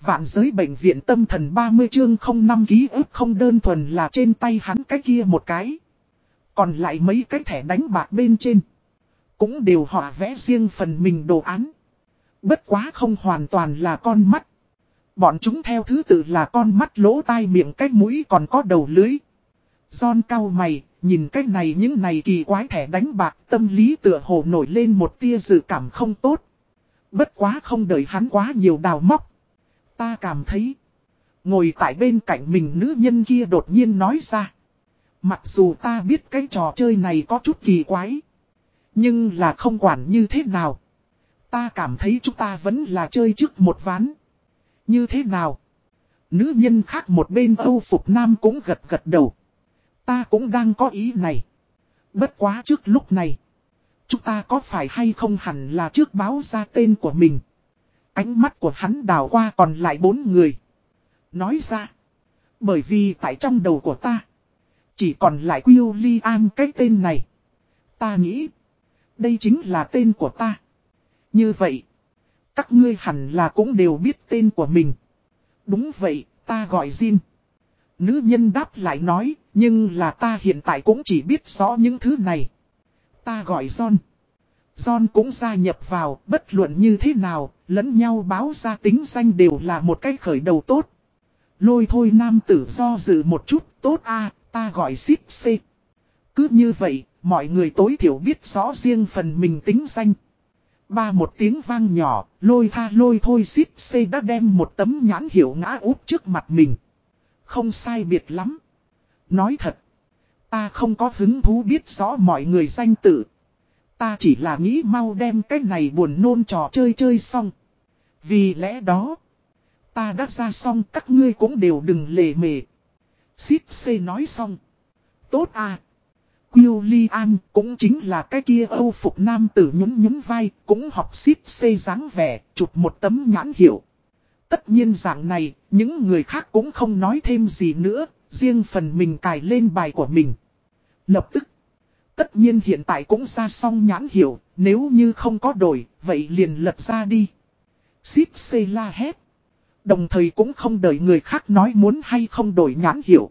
Vạn giới bệnh viện tâm thần 30 chương 05 ký ức không đơn thuần là trên tay hắn cái kia một cái. Còn lại mấy cái thẻ đánh bạc bên trên. Cũng đều họ vẽ riêng phần mình đồ án. Bất quá không hoàn toàn là con mắt. Bọn chúng theo thứ tự là con mắt lỗ tai miệng cái mũi còn có đầu lưới. John cao mày, nhìn cái này những này kỳ quái thẻ đánh bạc tâm lý tựa hồ nổi lên một tia dự cảm không tốt. Bất quá không đợi hắn quá nhiều đào móc. Ta cảm thấy, ngồi tại bên cạnh mình nữ nhân kia đột nhiên nói ra. Mặc dù ta biết cái trò chơi này có chút kỳ quái, nhưng là không quản như thế nào. Ta cảm thấy chúng ta vẫn là chơi trước một ván. Như thế nào? Nữ nhân khác một bên Âu Phục Nam cũng gật gật đầu. Ta cũng đang có ý này. Bất quá trước lúc này. Chúng ta có phải hay không hẳn là trước báo ra tên của mình. Ánh mắt của hắn đào qua còn lại bốn người. Nói ra. Bởi vì tại trong đầu của ta. Chỉ còn lại William cái tên này. Ta nghĩ. Đây chính là tên của ta. Như vậy. Các ngươi hẳn là cũng đều biết tên của mình. Đúng vậy, ta gọi Jin. Nữ nhân đáp lại nói, nhưng là ta hiện tại cũng chỉ biết rõ những thứ này. Ta gọi John. John cũng gia nhập vào, bất luận như thế nào, lẫn nhau báo ra tính danh đều là một cái khởi đầu tốt. Lôi thôi nam tử do dự một chút, tốt a ta gọi ship C. Cứ như vậy, mọi người tối thiểu biết rõ riêng phần mình tính danh. Ba một tiếng vang nhỏ, lôi tha lôi thôi ship C đã đem một tấm nhãn hiệu ngã úp trước mặt mình. Không sai biệt lắm. Nói thật, ta không có hứng thú biết rõ mọi người danh tự. Ta chỉ là nghĩ mau đem cái này buồn nôn trò chơi chơi xong. Vì lẽ đó, ta đã ra xong các ngươi cũng đều đừng lề mề. Xít C nói xong. Tốt à. William cũng chính là cái kia âu phục nam tử nhún nhún vai, cũng học xít C dáng vẻ, chụp một tấm nhãn hiệu. Tất nhiên dạng này, những người khác cũng không nói thêm gì nữa, riêng phần mình cài lên bài của mình. Lập tức, tất nhiên hiện tại cũng ra xong nhãn hiểu nếu như không có đổi, vậy liền lật ra đi. Xíp xê la hét. Đồng thời cũng không đợi người khác nói muốn hay không đổi nhãn hiểu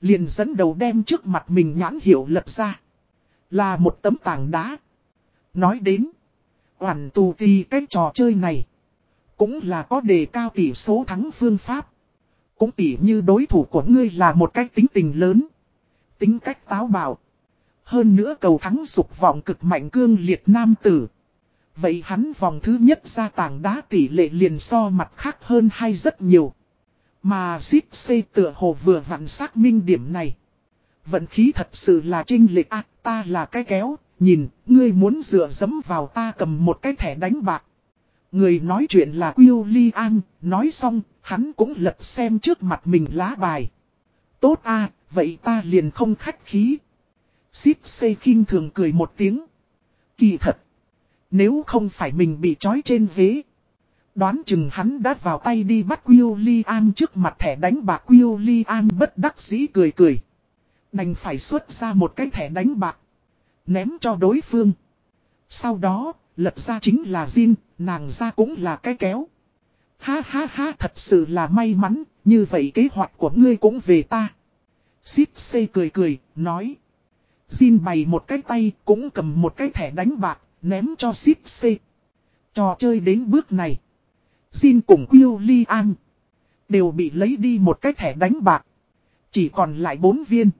Liền dẫn đầu đem trước mặt mình nhãn hiểu lật ra. Là một tấm tảng đá. Nói đến. Hoàn tù thì cái trò chơi này. Cũng là có đề cao tỷ số thắng phương pháp. Cũng tỉ như đối thủ của ngươi là một cách tính tình lớn. Tính cách táo bạo. Hơn nữa cầu thắng dục vọng cực mạnh cương liệt nam tử. Vậy hắn vòng thứ nhất ra tảng đá tỷ lệ liền so mặt khác hơn hay rất nhiều. Mà zip xây tựa hồ vừa vặn xác minh điểm này. Vận khí thật sự là trinh lệch à, ta là cái kéo, nhìn, ngươi muốn dựa dẫm vào ta cầm một cái thẻ đánh bạc. Người nói chuyện là William, nói xong, hắn cũng lật xem trước mặt mình lá bài. Tốt a vậy ta liền không khách khí. Ship xây khinh thường cười một tiếng. Kỳ thật. Nếu không phải mình bị trói trên ghế. Đoán chừng hắn đã vào tay đi bắt William trước mặt thẻ đánh bạc William bất đắc dĩ cười cười. Đành phải xuất ra một cái thẻ đánh bạc. Ném cho đối phương. Sau đó, lật ra chính là Jin, nàng ra cũng là cái kéo. Ha ha ha thật sự là may mắn, như vậy kế hoạch của ngươi cũng về ta. Ship C cười cười, nói xin bày một cái tay, cũng cầm một cái thẻ đánh bạc, ném cho Ship C. Trò chơi đến bước này. xin cùng William đều bị lấy đi một cái thẻ đánh bạc. Chỉ còn lại 4 viên.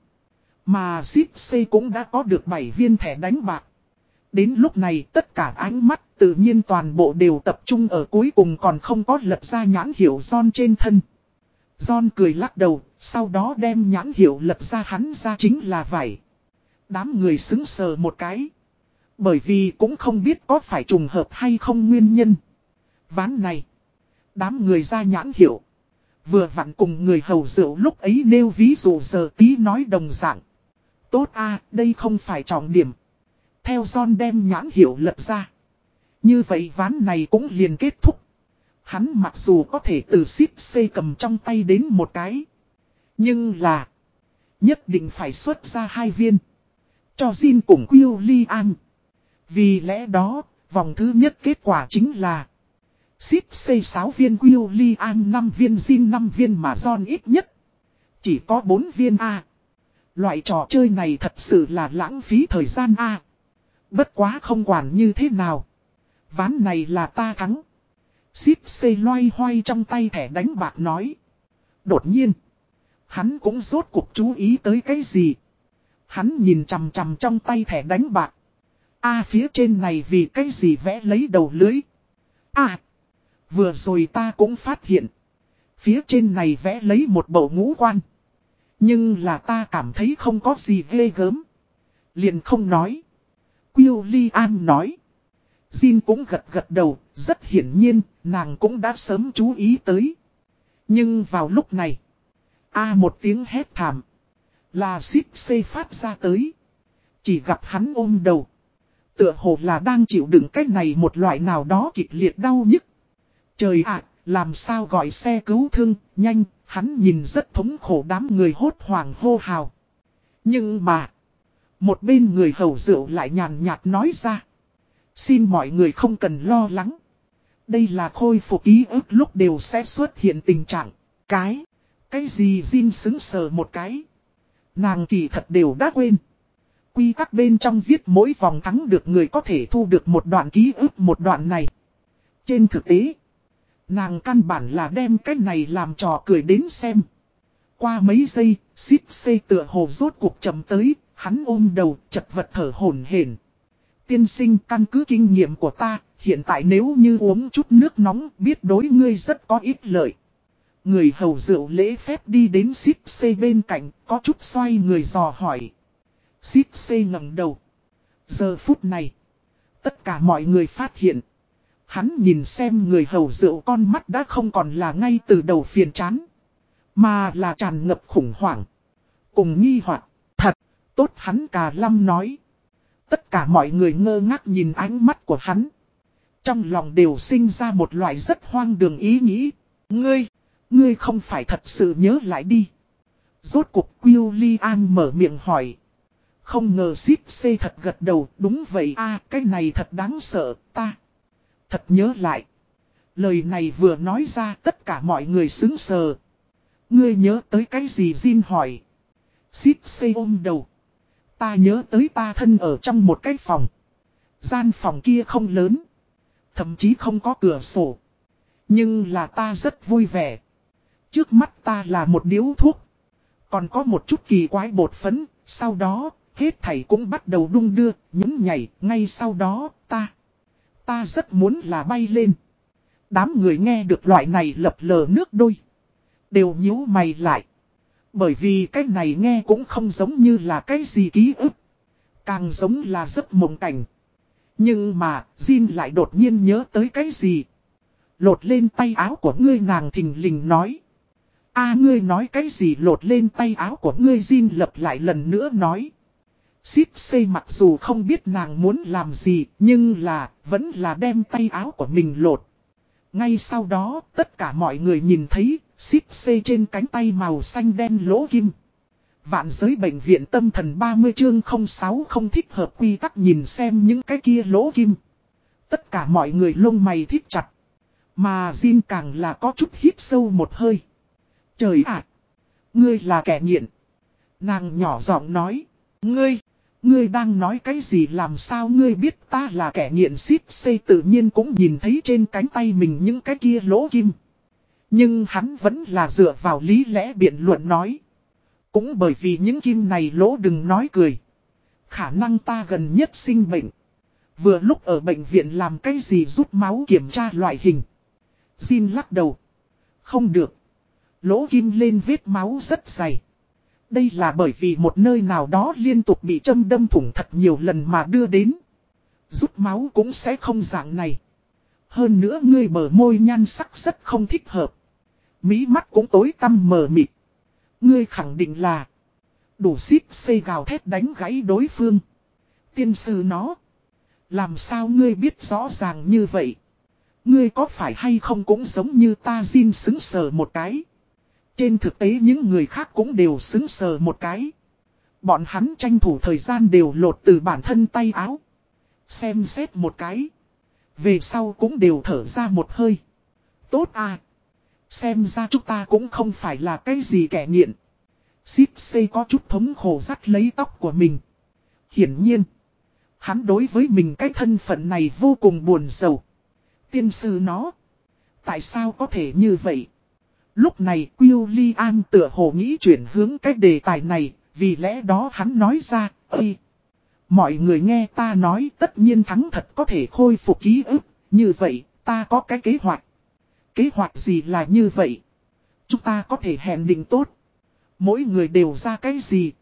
Mà Ship C cũng đã có được 7 viên thẻ đánh bạc. Đến lúc này tất cả ánh mắt tự nhiên toàn bộ đều tập trung ở cuối cùng còn không có lật ra nhãn hiệu John trên thân. John cười lắc đầu, sau đó đem nhãn hiệu lật ra hắn ra chính là vải. Đám người xứng sờ một cái. Bởi vì cũng không biết có phải trùng hợp hay không nguyên nhân. Ván này. Đám người ra nhãn hiệu. Vừa vặn cùng người hầu rượu lúc ấy nêu ví dụ giờ tí nói đồng dạng. Tốt a, đây không phải trọng điểm. Theo John đem nhãn hiệu lật ra. Như vậy ván này cũng liền kết thúc. Hắn mặc dù có thể từ ship xây cầm trong tay đến một cái. Nhưng là. Nhất định phải xuất ra hai viên. Cho Jin cùng William. Vì lẽ đó, vòng thứ nhất kết quả chính là. Ship C6 viên William 5 viên Jin 5 viên mà John ít nhất. Chỉ có 4 viên A. Loại trò chơi này thật sự là lãng phí thời gian A. Bất quá không quản như thế nào. Ván này là ta thắng. Ship xây loay hoay trong tay thẻ đánh bạc nói. Đột nhiên. Hắn cũng rốt cuộc chú ý tới cái gì. Hắn nhìn chằm chằm trong tay thẻ đánh bạc. A phía trên này vì cái gì vẽ lấy đầu lưới. À. Vừa rồi ta cũng phát hiện. Phía trên này vẽ lấy một bộ ngũ quan. Nhưng là ta cảm thấy không có gì ghê gớm. Liền không nói. William nói. Jin cũng gật gật đầu, rất hiển nhiên, nàng cũng đã sớm chú ý tới. Nhưng vào lúc này, A một tiếng hét thảm, là xích xê phát ra tới. Chỉ gặp hắn ôm đầu. Tựa hồ là đang chịu đựng cách này một loại nào đó kịch liệt đau nhức. Trời ạ, làm sao gọi xe cứu thương, nhanh, hắn nhìn rất thống khổ đám người hốt hoảng hô hào. Nhưng mà, một bên người hầu rượu lại nhàn nhạt nói ra. Xin mọi người không cần lo lắng. Đây là khôi phục ký ức lúc đều sẽ xuất hiện tình trạng. Cái, cái gì Jin xứng sờ một cái. Nàng kỳ thật đều đã quên. Quy tắc bên trong viết mỗi vòng thắng được người có thể thu được một đoạn ký ức một đoạn này. Trên thực tế, nàng căn bản là đem cái này làm trò cười đến xem. Qua mấy giây, xít xê tựa hồ rốt cuộc chậm tới, hắn ôm đầu chật vật thở hổn hển. Tiên sinh căn cứ kinh nghiệm của ta, hiện tại nếu như uống chút nước nóng biết đối ngươi rất có ít lợi. Người hầu rượu lễ phép đi đến ship xê bên cạnh, có chút xoay người dò hỏi. ship xê ngẩng đầu. Giờ phút này, tất cả mọi người phát hiện. Hắn nhìn xem người hầu rượu con mắt đã không còn là ngay từ đầu phiền chán. Mà là tràn ngập khủng hoảng. Cùng nghi hoặc Thật, tốt hắn cà lâm nói. Tất cả mọi người ngơ ngác nhìn ánh mắt của hắn. Trong lòng đều sinh ra một loại rất hoang đường ý nghĩ. Ngươi, ngươi không phải thật sự nhớ lại đi. Rốt cuộc William mở miệng hỏi. Không ngờ xít xê thật gật đầu, đúng vậy a cái này thật đáng sợ, ta. Thật nhớ lại. Lời này vừa nói ra tất cả mọi người xứng sờ. Ngươi nhớ tới cái gì Jin hỏi. Xít xê ôm đầu. Ta nhớ tới ta thân ở trong một cái phòng. Gian phòng kia không lớn. Thậm chí không có cửa sổ. Nhưng là ta rất vui vẻ. Trước mắt ta là một điếu thuốc. Còn có một chút kỳ quái bột phấn. Sau đó, hết thảy cũng bắt đầu đung đưa, nhún nhảy. Ngay sau đó, ta. Ta rất muốn là bay lên. Đám người nghe được loại này lập lờ nước đôi. Đều nhíu mày lại. Bởi vì cái này nghe cũng không giống như là cái gì ký ức. Càng giống là giấc mộng cảnh. Nhưng mà, Jin lại đột nhiên nhớ tới cái gì. Lột lên tay áo của ngươi nàng thình lình nói a ngươi nói cái gì lột lên tay áo của ngươi Jin lập lại lần nữa nói. Xíp xây mặc dù không biết nàng muốn làm gì, nhưng là, vẫn là đem tay áo của mình lột. Ngay sau đó, tất cả mọi người nhìn thấy, xíp xê trên cánh tay màu xanh đen lỗ kim. Vạn giới bệnh viện tâm thần 30 chương 06 không thích hợp quy tắc nhìn xem những cái kia lỗ kim. Tất cả mọi người lông mày thích chặt. Mà Jin càng là có chút hít sâu một hơi. Trời ạ! ngươi là kẻ nghiện. Nàng nhỏ giọng nói. Ngươi! Ngươi đang nói cái gì làm sao ngươi biết ta là kẻ nghiện ship xây tự nhiên cũng nhìn thấy trên cánh tay mình những cái kia lỗ kim. Nhưng hắn vẫn là dựa vào lý lẽ biện luận nói. Cũng bởi vì những kim này lỗ đừng nói cười. Khả năng ta gần nhất sinh bệnh. Vừa lúc ở bệnh viện làm cái gì rút máu kiểm tra loại hình. Xin lắc đầu. Không được. Lỗ kim lên vết máu rất dày. Đây là bởi vì một nơi nào đó liên tục bị châm đâm thủng thật nhiều lần mà đưa đến. Rút máu cũng sẽ không dạng này. Hơn nữa ngươi bờ môi nhan sắc rất không thích hợp. Mí mắt cũng tối tăm mờ mịt. Ngươi khẳng định là đủ xít xây gào thét đánh gãy đối phương. Tiên sư nó. Làm sao ngươi biết rõ ràng như vậy? Ngươi có phải hay không cũng giống như ta xin xứng sờ một cái. Trên thực tế những người khác cũng đều xứng sờ một cái. Bọn hắn tranh thủ thời gian đều lột từ bản thân tay áo. Xem xét một cái. Về sau cũng đều thở ra một hơi. Tốt à. Xem ra chúng ta cũng không phải là cái gì kẻ nghiện. Xít xê có chút thống khổ rắt lấy tóc của mình. Hiển nhiên. Hắn đối với mình cái thân phận này vô cùng buồn sầu. Tiên sư nó. Tại sao có thể như vậy? Lúc này William tựa hồ nghĩ chuyển hướng cái đề tài này, vì lẽ đó hắn nói ra, Ê! Mọi người nghe ta nói tất nhiên thắng thật có thể khôi phục ký ức, như vậy, ta có cái kế hoạch. Kế hoạch gì là như vậy? Chúng ta có thể hẹn định tốt. Mỗi người đều ra cái gì?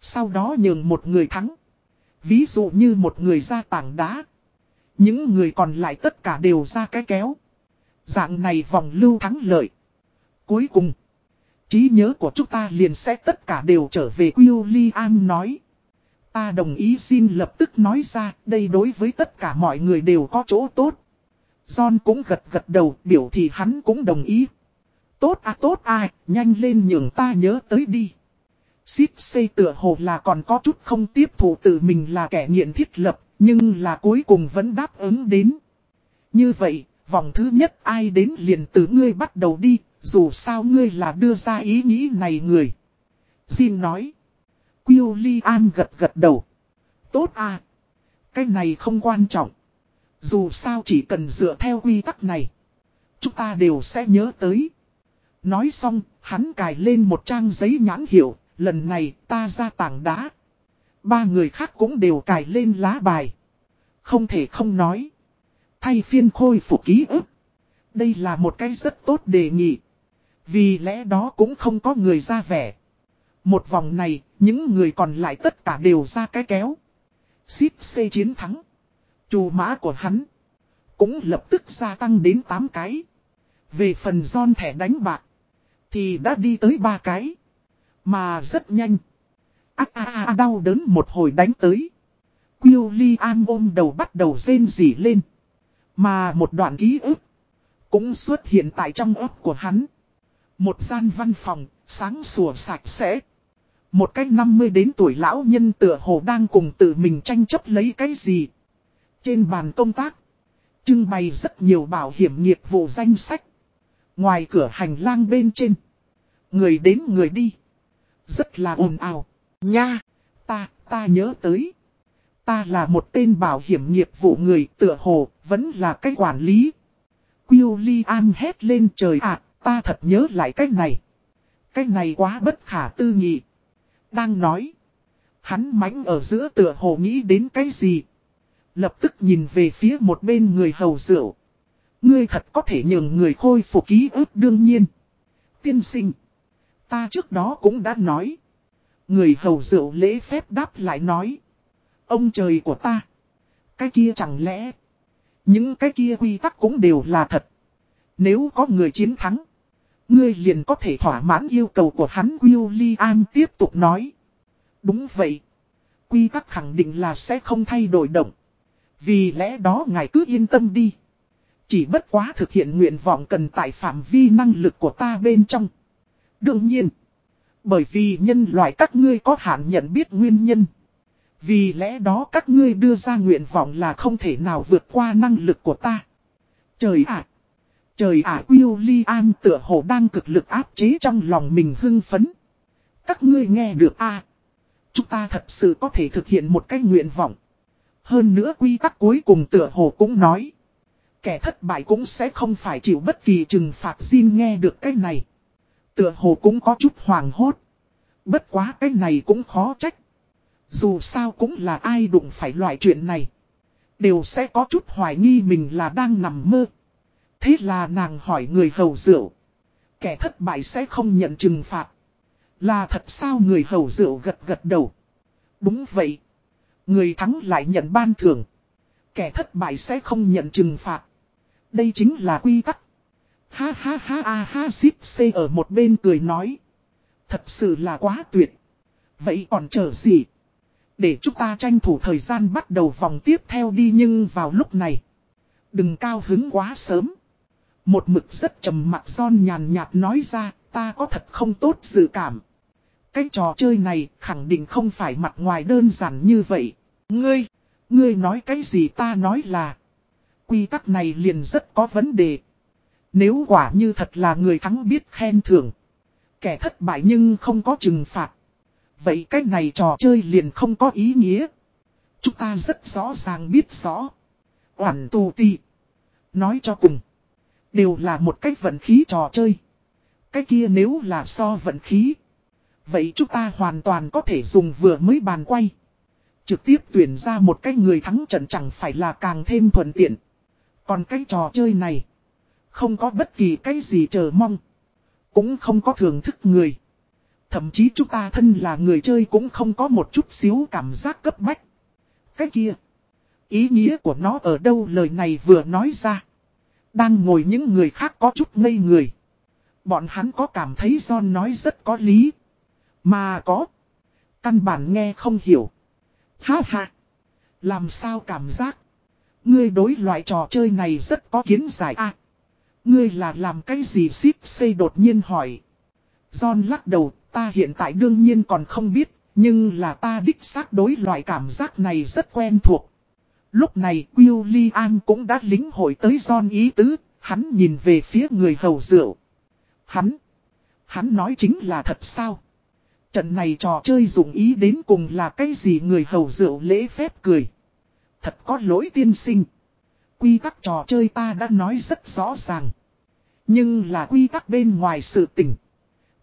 Sau đó nhường một người thắng. Ví dụ như một người ra tảng đá. Những người còn lại tất cả đều ra cái kéo. Dạng này vòng lưu thắng lợi. Cuối cùng, trí nhớ của chúng ta liền sẽ tất cả đều trở về William nói. Ta đồng ý xin lập tức nói ra, đây đối với tất cả mọi người đều có chỗ tốt. John cũng gật gật đầu, biểu thì hắn cũng đồng ý. Tốt à tốt à, nhanh lên nhường ta nhớ tới đi. Xít xây tựa hồ là còn có chút không tiếp thủ tự mình là kẻ nghiện thiết lập, nhưng là cuối cùng vẫn đáp ứng đến. Như vậy, vòng thứ nhất ai đến liền từ ngươi bắt đầu đi, dù sao ngươi là đưa ra ý nghĩ này người. Jin nói. William gật gật đầu. Tốt à. Cái này không quan trọng. Dù sao chỉ cần dựa theo quy tắc này. Chúng ta đều sẽ nhớ tới. Nói xong, hắn cài lên một trang giấy nhãn hiệu. Lần này ta ra tảng đá. Ba người khác cũng đều cài lên lá bài. Không thể không nói. Thay phiên khôi phục ký ức. Đây là một cái rất tốt đề nghị. Vì lẽ đó cũng không có người ra vẻ. Một vòng này, những người còn lại tất cả đều ra cái kéo. Xíp xê chiến thắng. Chù mã của hắn. Cũng lập tức gia tăng đến 8 cái. Về phần giòn thẻ đánh bạc. Thì đã đi tới 3 cái. Mà rất nhanh. Ác a đau đớn một hồi đánh tới. William ôm đầu bắt đầu rên rỉ lên. Mà một đoạn ký ức. Cũng xuất hiện tại trong ớt của hắn. Một gian văn phòng, sáng sủa sạch sẽ. Một cách 50 đến tuổi lão nhân tựa hồ đang cùng tự mình tranh chấp lấy cái gì. Trên bàn công tác, trưng bày rất nhiều bảo hiểm nghiệp vụ danh sách. Ngoài cửa hành lang bên trên, người đến người đi. Rất là ồn ào. Nha, ta, ta nhớ tới. Ta là một tên bảo hiểm nghiệp vụ người tựa hồ, vẫn là cái quản lý. William hét lên trời ạ, ta thật nhớ lại cách này. Cái này quá bất khả tư nghị. Đang nói. Hắn mãnh ở giữa tựa hồ nghĩ đến cái gì. Lập tức nhìn về phía một bên người hầu rượu. Ngươi thật có thể nhường người khôi phục ký ức đương nhiên. Tiên sinh. Ta trước đó cũng đã nói. Người hầu rượu lễ phép đáp lại nói. Ông trời của ta. Cái kia chẳng lẽ. Những cái kia quy tắc cũng đều là thật. Nếu có người chiến thắng. Ngươi liền có thể thỏa mãn yêu cầu của hắn William tiếp tục nói. Đúng vậy. Quy tắc khẳng định là sẽ không thay đổi động. Vì lẽ đó ngài cứ yên tâm đi. Chỉ bất quá thực hiện nguyện vọng cần tại phạm vi năng lực của ta bên trong. Đương nhiên. Bởi vì nhân loại các ngươi có hạn nhận biết nguyên nhân. Vì lẽ đó các ngươi đưa ra nguyện vọng là không thể nào vượt qua năng lực của ta. Trời ạ! Trời ạ à, William tựa hồ đang cực lực áp chế trong lòng mình hưng phấn. Các ngươi nghe được a à? Chúng ta thật sự có thể thực hiện một cái nguyện vọng. Hơn nữa quy tắc cuối cùng tựa hồ cũng nói. Kẻ thất bại cũng sẽ không phải chịu bất kỳ trừng phạt xin nghe được cái này. Tựa hồ cũng có chút hoàng hốt. Bất quá cái này cũng khó trách. Dù sao cũng là ai đụng phải loại chuyện này. Đều sẽ có chút hoài nghi mình là đang nằm mơ. Thế là nàng hỏi người hầu rượu. Kẻ thất bại sẽ không nhận trừng phạt. Là thật sao người hầu rượu gật gật đầu. Đúng vậy. Người thắng lại nhận ban thưởng. Kẻ thất bại sẽ không nhận trừng phạt. Đây chính là quy tắc. Ha ha ha a ha ship c ở một bên cười nói. Thật sự là quá tuyệt. Vậy còn chờ gì? Để chúng ta tranh thủ thời gian bắt đầu vòng tiếp theo đi nhưng vào lúc này. Đừng cao hứng quá sớm. Một mực rất trầm mặc son nhàn nhạt nói ra, ta có thật không tốt dự cảm. Cái trò chơi này khẳng định không phải mặt ngoài đơn giản như vậy. Ngươi, ngươi nói cái gì ta nói là. Quy tắc này liền rất có vấn đề. Nếu quả như thật là người thắng biết khen thưởng. Kẻ thất bại nhưng không có trừng phạt. Vậy cách này trò chơi liền không có ý nghĩa. Chúng ta rất rõ ràng biết rõ. Oản tù ti. Nói cho cùng. Đều là một cách vận khí trò chơi. Cái kia nếu là so vận khí. Vậy chúng ta hoàn toàn có thể dùng vừa mới bàn quay. Trực tiếp tuyển ra một cái người thắng trận chẳng phải là càng thêm thuận tiện. Còn cái trò chơi này. Không có bất kỳ cái gì chờ mong. Cũng không có thưởng thức người. Thậm chí chúng ta thân là người chơi cũng không có một chút xíu cảm giác cấp bách. Cái kia. Ý nghĩa của nó ở đâu lời này vừa nói ra. Đang ngồi những người khác có chút ngây người. Bọn hắn có cảm thấy John nói rất có lý. Mà có. Căn bản nghe không hiểu. Ha ha. Làm sao cảm giác. Ngươi đối loại trò chơi này rất có kiến giải a. À, ngươi là làm cái gì ship xây đột nhiên hỏi. John lắc đầu, ta hiện tại đương nhiên còn không biết, nhưng là ta đích xác đối loại cảm giác này rất quen thuộc. Lúc này William cũng đã lính hội tới John ý tứ, hắn nhìn về phía người hầu rượu. Hắn, hắn nói chính là thật sao? Trận này trò chơi dụng ý đến cùng là cái gì người hầu rượu lễ phép cười. Thật có lỗi tiên sinh. Quy tắc trò chơi ta đã nói rất rõ ràng. Nhưng là quy tắc bên ngoài sự tình.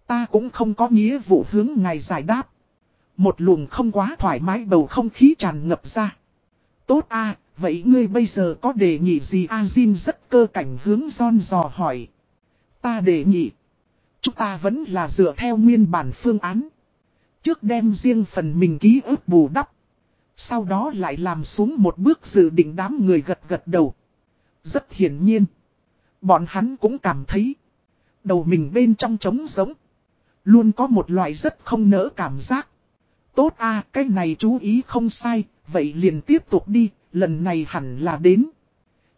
Ta cũng không có nghĩa vụ hướng ngài giải đáp. Một luồng không quá thoải mái bầu không khí tràn ngập ra. Tốt a, vậy ngươi bây giờ có đề nghị gì a Jin rất cơ cảnh hướng John dò hỏi. Ta đề nghị. Chúng ta vẫn là dựa theo nguyên bản phương án. Trước đem riêng phần mình ký ức bù đắp. Sau đó lại làm xuống một bước dự định đám người gật gật đầu. Rất hiển nhiên. Bọn hắn cũng cảm thấy. Đầu mình bên trong trống giống. Luôn có một loại rất không nỡ cảm giác. Tốt a, cái này chú ý không sai. Vậy liền tiếp tục đi. Lần này hẳn là đến.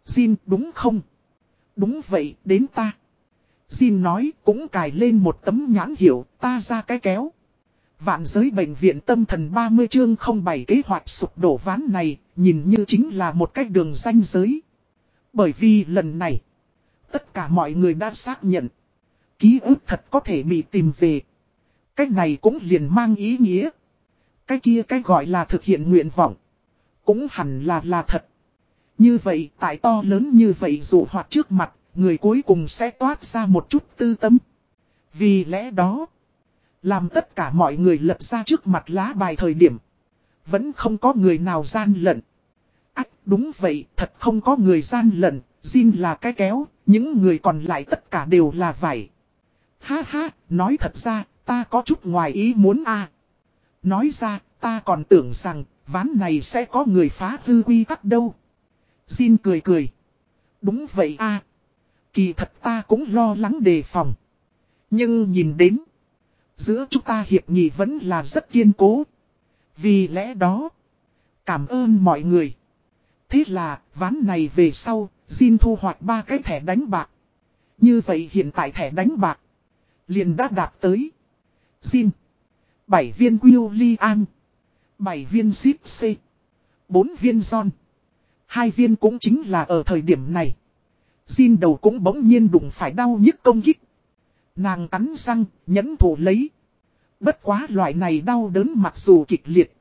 Jin đúng không? Đúng vậy đến ta. Jin nói cũng cài lên một tấm nhãn hiệu ta ra cái kéo. Vạn giới bệnh viện tâm thần 30 chương 07 kế hoạch sụp đổ ván này, nhìn như chính là một cách đường danh giới. Bởi vì lần này, tất cả mọi người đã xác nhận, ký ức thật có thể bị tìm về. Cách này cũng liền mang ý nghĩa. Cái kia cái gọi là thực hiện nguyện vọng, cũng hẳn là là thật. Như vậy, tại to lớn như vậy dụ hoạt trước mặt, người cuối cùng sẽ toát ra một chút tư tâm. Vì lẽ đó, làm tất cả mọi người lật ra trước mặt lá bài thời điểm. Vẫn không có người nào gian lận. Ách đúng vậy, thật không có người gian lận, Jin là cái kéo, những người còn lại tất cả đều là vải. Ha ha, nói thật ra, ta có chút ngoài ý muốn a Nói ra, ta còn tưởng rằng, ván này sẽ có người phá hư quy tắc đâu. Jin cười cười. Đúng vậy a Kỳ thật ta cũng lo lắng đề phòng. Nhưng nhìn đến. Giữa chúng ta hiệp nghị vẫn là rất kiên cố. Vì lẽ đó. Cảm ơn mọi người. Thế là, ván này về sau, Jin thu hoạch ba cái thẻ đánh bạc. Như vậy hiện tại thẻ đánh bạc. Liền đã đạt tới. Jin. 7 viên William. 7 viên Zip C. 4 viên John. Hai viên cũng chính là ở thời điểm này. Jin đầu cũng bỗng nhiên đụng phải đau nhức công kích. Nàng cắn răng, nhẫn thủ lấy. Bất quá loại này đau đớn mặc dù kịch liệt.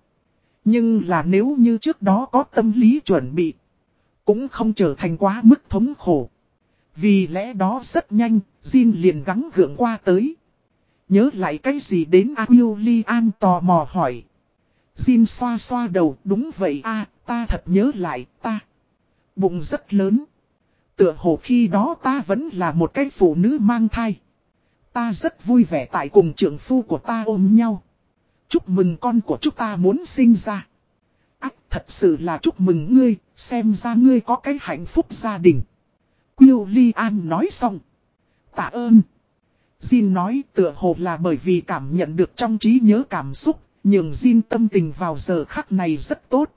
Nhưng là nếu như trước đó có tâm lý chuẩn bị. Cũng không trở thành quá mức thống khổ. Vì lẽ đó rất nhanh, Jin liền gắng gượng qua tới. Nhớ lại cái gì đến Aquili An tò mò hỏi. Jin xoa xoa đầu, đúng vậy a ta thật nhớ lại, ta. Bụng rất lớn. Tựa hồ khi đó ta vẫn là một cái phụ nữ mang thai. Ta rất vui vẻ tại cùng trưởng phu của ta ôm nhau. Chúc mừng con của chúng ta muốn sinh ra. Ác thật sự là chúc mừng ngươi, xem ra ngươi có cái hạnh phúc gia đình. Quyêu Li An nói xong. Tạ ơn. Jin nói tựa hồ là bởi vì cảm nhận được trong trí nhớ cảm xúc, Nhưng Jin tâm tình vào giờ khắc này rất tốt.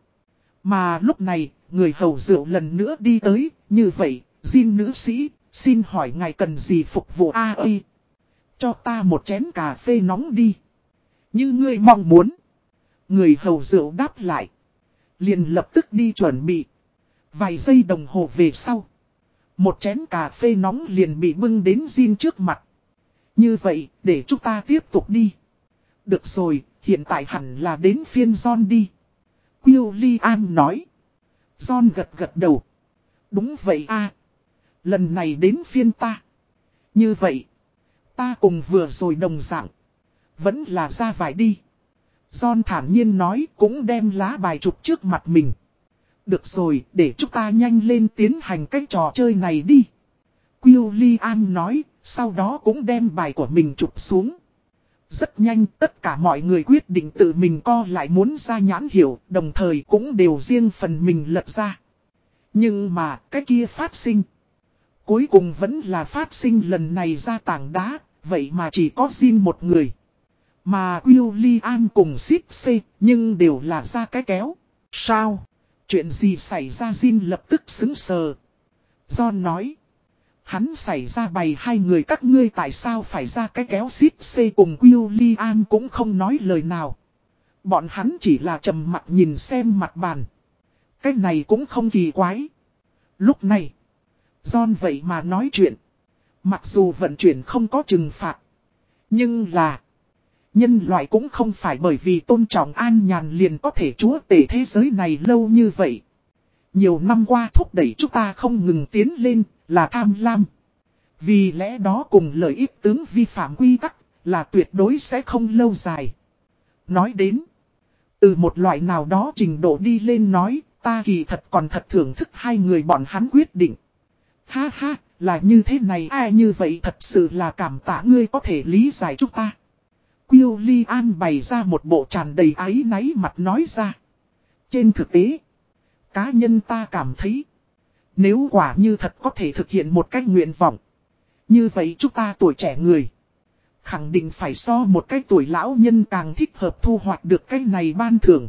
Mà lúc này, người hầu rượu lần nữa đi tới, như vậy, Jin nữ sĩ, xin hỏi ngài cần gì phục vụ A ơi? Cho ta một chén cà phê nóng đi. Như ngươi mong muốn. Người hầu rượu đáp lại. Liền lập tức đi chuẩn bị. Vài giây đồng hồ về sau. Một chén cà phê nóng liền bị bưng đến Jin trước mặt. Như vậy, để chúng ta tiếp tục đi. Được rồi, hiện tại hẳn là đến phiên John đi. William nói. John gật gật đầu. Đúng vậy a Lần này đến phiên ta. Như vậy, ta cùng vừa rồi đồng dạng. Vẫn là ra vải đi. John thản nhiên nói cũng đem lá bài chụp trước mặt mình. Được rồi, để chúng ta nhanh lên tiến hành cái trò chơi này đi. William nói, sau đó cũng đem bài của mình chụp xuống. Rất nhanh tất cả mọi người quyết định tự mình co lại muốn ra nhãn hiểu, đồng thời cũng đều riêng phần mình lật ra. Nhưng mà cái kia phát sinh. Cuối cùng vẫn là phát sinh lần này ra tảng đá, vậy mà chỉ có Jin một người. Mà William cùng Sipsey nhưng đều là ra cái kéo. Sao? Chuyện gì xảy ra Jin lập tức xứng sờ. John nói. Hắn xảy ra bày hai người các ngươi tại sao phải ra cái kéo xít C cùng William cũng không nói lời nào. Bọn hắn chỉ là trầm mặt nhìn xem mặt bàn. Cái này cũng không kỳ quái. Lúc này. John vậy mà nói chuyện. Mặc dù vận chuyển không có trừng phạt. Nhưng là. Nhân loại cũng không phải bởi vì tôn trọng an nhàn liền có thể chúa tể thế giới này lâu như vậy. Nhiều năm qua thúc đẩy chúng ta không ngừng tiến lên, là tham lam. Vì lẽ đó cùng lợi ích tướng vi phạm quy tắc, là tuyệt đối sẽ không lâu dài. Nói đến, từ một loại nào đó trình độ đi lên nói, ta kỳ thật còn thật thưởng thức hai người bọn hắn quyết định. Ha ha, là như thế này ai như vậy thật sự là cảm tạ ngươi có thể lý giải chúng ta. William bày ra một bộ tràn đầy áy náy mặt nói ra. Trên thực tế, cá nhân ta cảm thấy, nếu quả như thật có thể thực hiện một cách nguyện vọng, như vậy chúng ta tuổi trẻ người, khẳng định phải so một cái tuổi lão nhân càng thích hợp thu hoạch được cái này ban thưởng.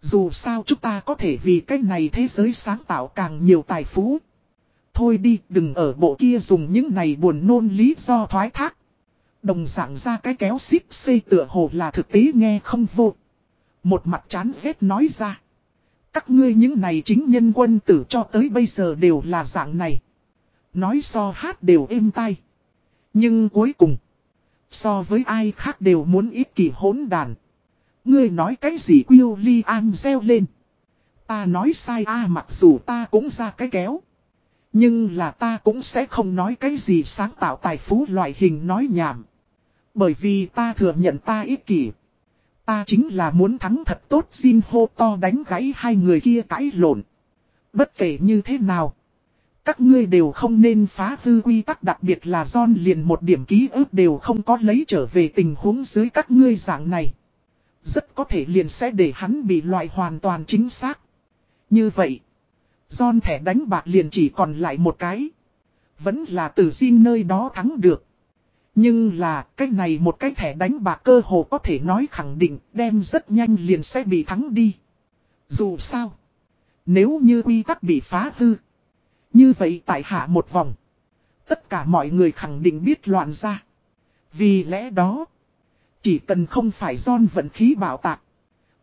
Dù sao chúng ta có thể vì cái này thế giới sáng tạo càng nhiều tài phú. Thôi đi, đừng ở bộ kia dùng những này buồn nôn lý do thoái thác. Đồng dạng ra cái kéo xíp xây tựa hồ là thực tế nghe không vô. Một mặt chán ghét nói ra. Các ngươi những này chính nhân quân tử cho tới bây giờ đều là dạng này. Nói so hát đều êm tai. Nhưng cuối cùng. So với ai khác đều muốn ít kỳ hỗn đàn. Ngươi nói cái gì quyêu ly an reo lên. Ta nói sai a, mặc dù ta cũng ra cái kéo. Nhưng là ta cũng sẽ không nói cái gì sáng tạo tài phú loại hình nói nhảm. Bởi vì ta thừa nhận ta ích kỷ. Ta chính là muốn thắng thật tốt xin hô to đánh gãy hai người kia cãi lộn. Bất kể như thế nào. Các ngươi đều không nên phá hư quy tắc đặc biệt là John liền một điểm ký ức đều không có lấy trở về tình huống dưới các ngươi dạng này. Rất có thể liền sẽ để hắn bị loại hoàn toàn chính xác. Như vậy, John thẻ đánh bạc liền chỉ còn lại một cái. Vẫn là từ xin nơi đó thắng được. Nhưng là cái này một cái thẻ đánh bạc cơ hồ có thể nói khẳng định đem rất nhanh liền sẽ bị thắng đi. Dù sao, nếu như quy tắc bị phá hư, như vậy tại hạ một vòng, tất cả mọi người khẳng định biết loạn ra. Vì lẽ đó, chỉ cần không phải don vận khí bảo tạc,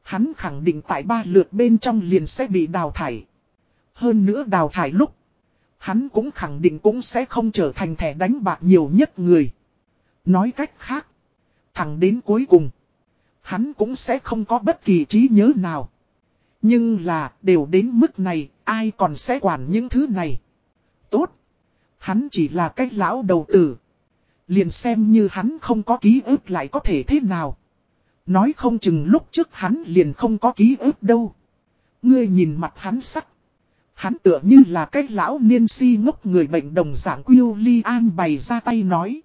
hắn khẳng định tại ba lượt bên trong liền sẽ bị đào thải. Hơn nữa đào thải lúc, hắn cũng khẳng định cũng sẽ không trở thành thẻ đánh bạc nhiều nhất người. Nói cách khác, thẳng đến cuối cùng, hắn cũng sẽ không có bất kỳ trí nhớ nào. Nhưng là, đều đến mức này, ai còn sẽ quản những thứ này. Tốt, hắn chỉ là cái lão đầu tử. Liền xem như hắn không có ký ức lại có thể thế nào. Nói không chừng lúc trước hắn liền không có ký ức đâu. Ngươi nhìn mặt hắn sắc. Hắn tựa như là cái lão niên si ngốc người bệnh đồng dạng An bày ra tay nói.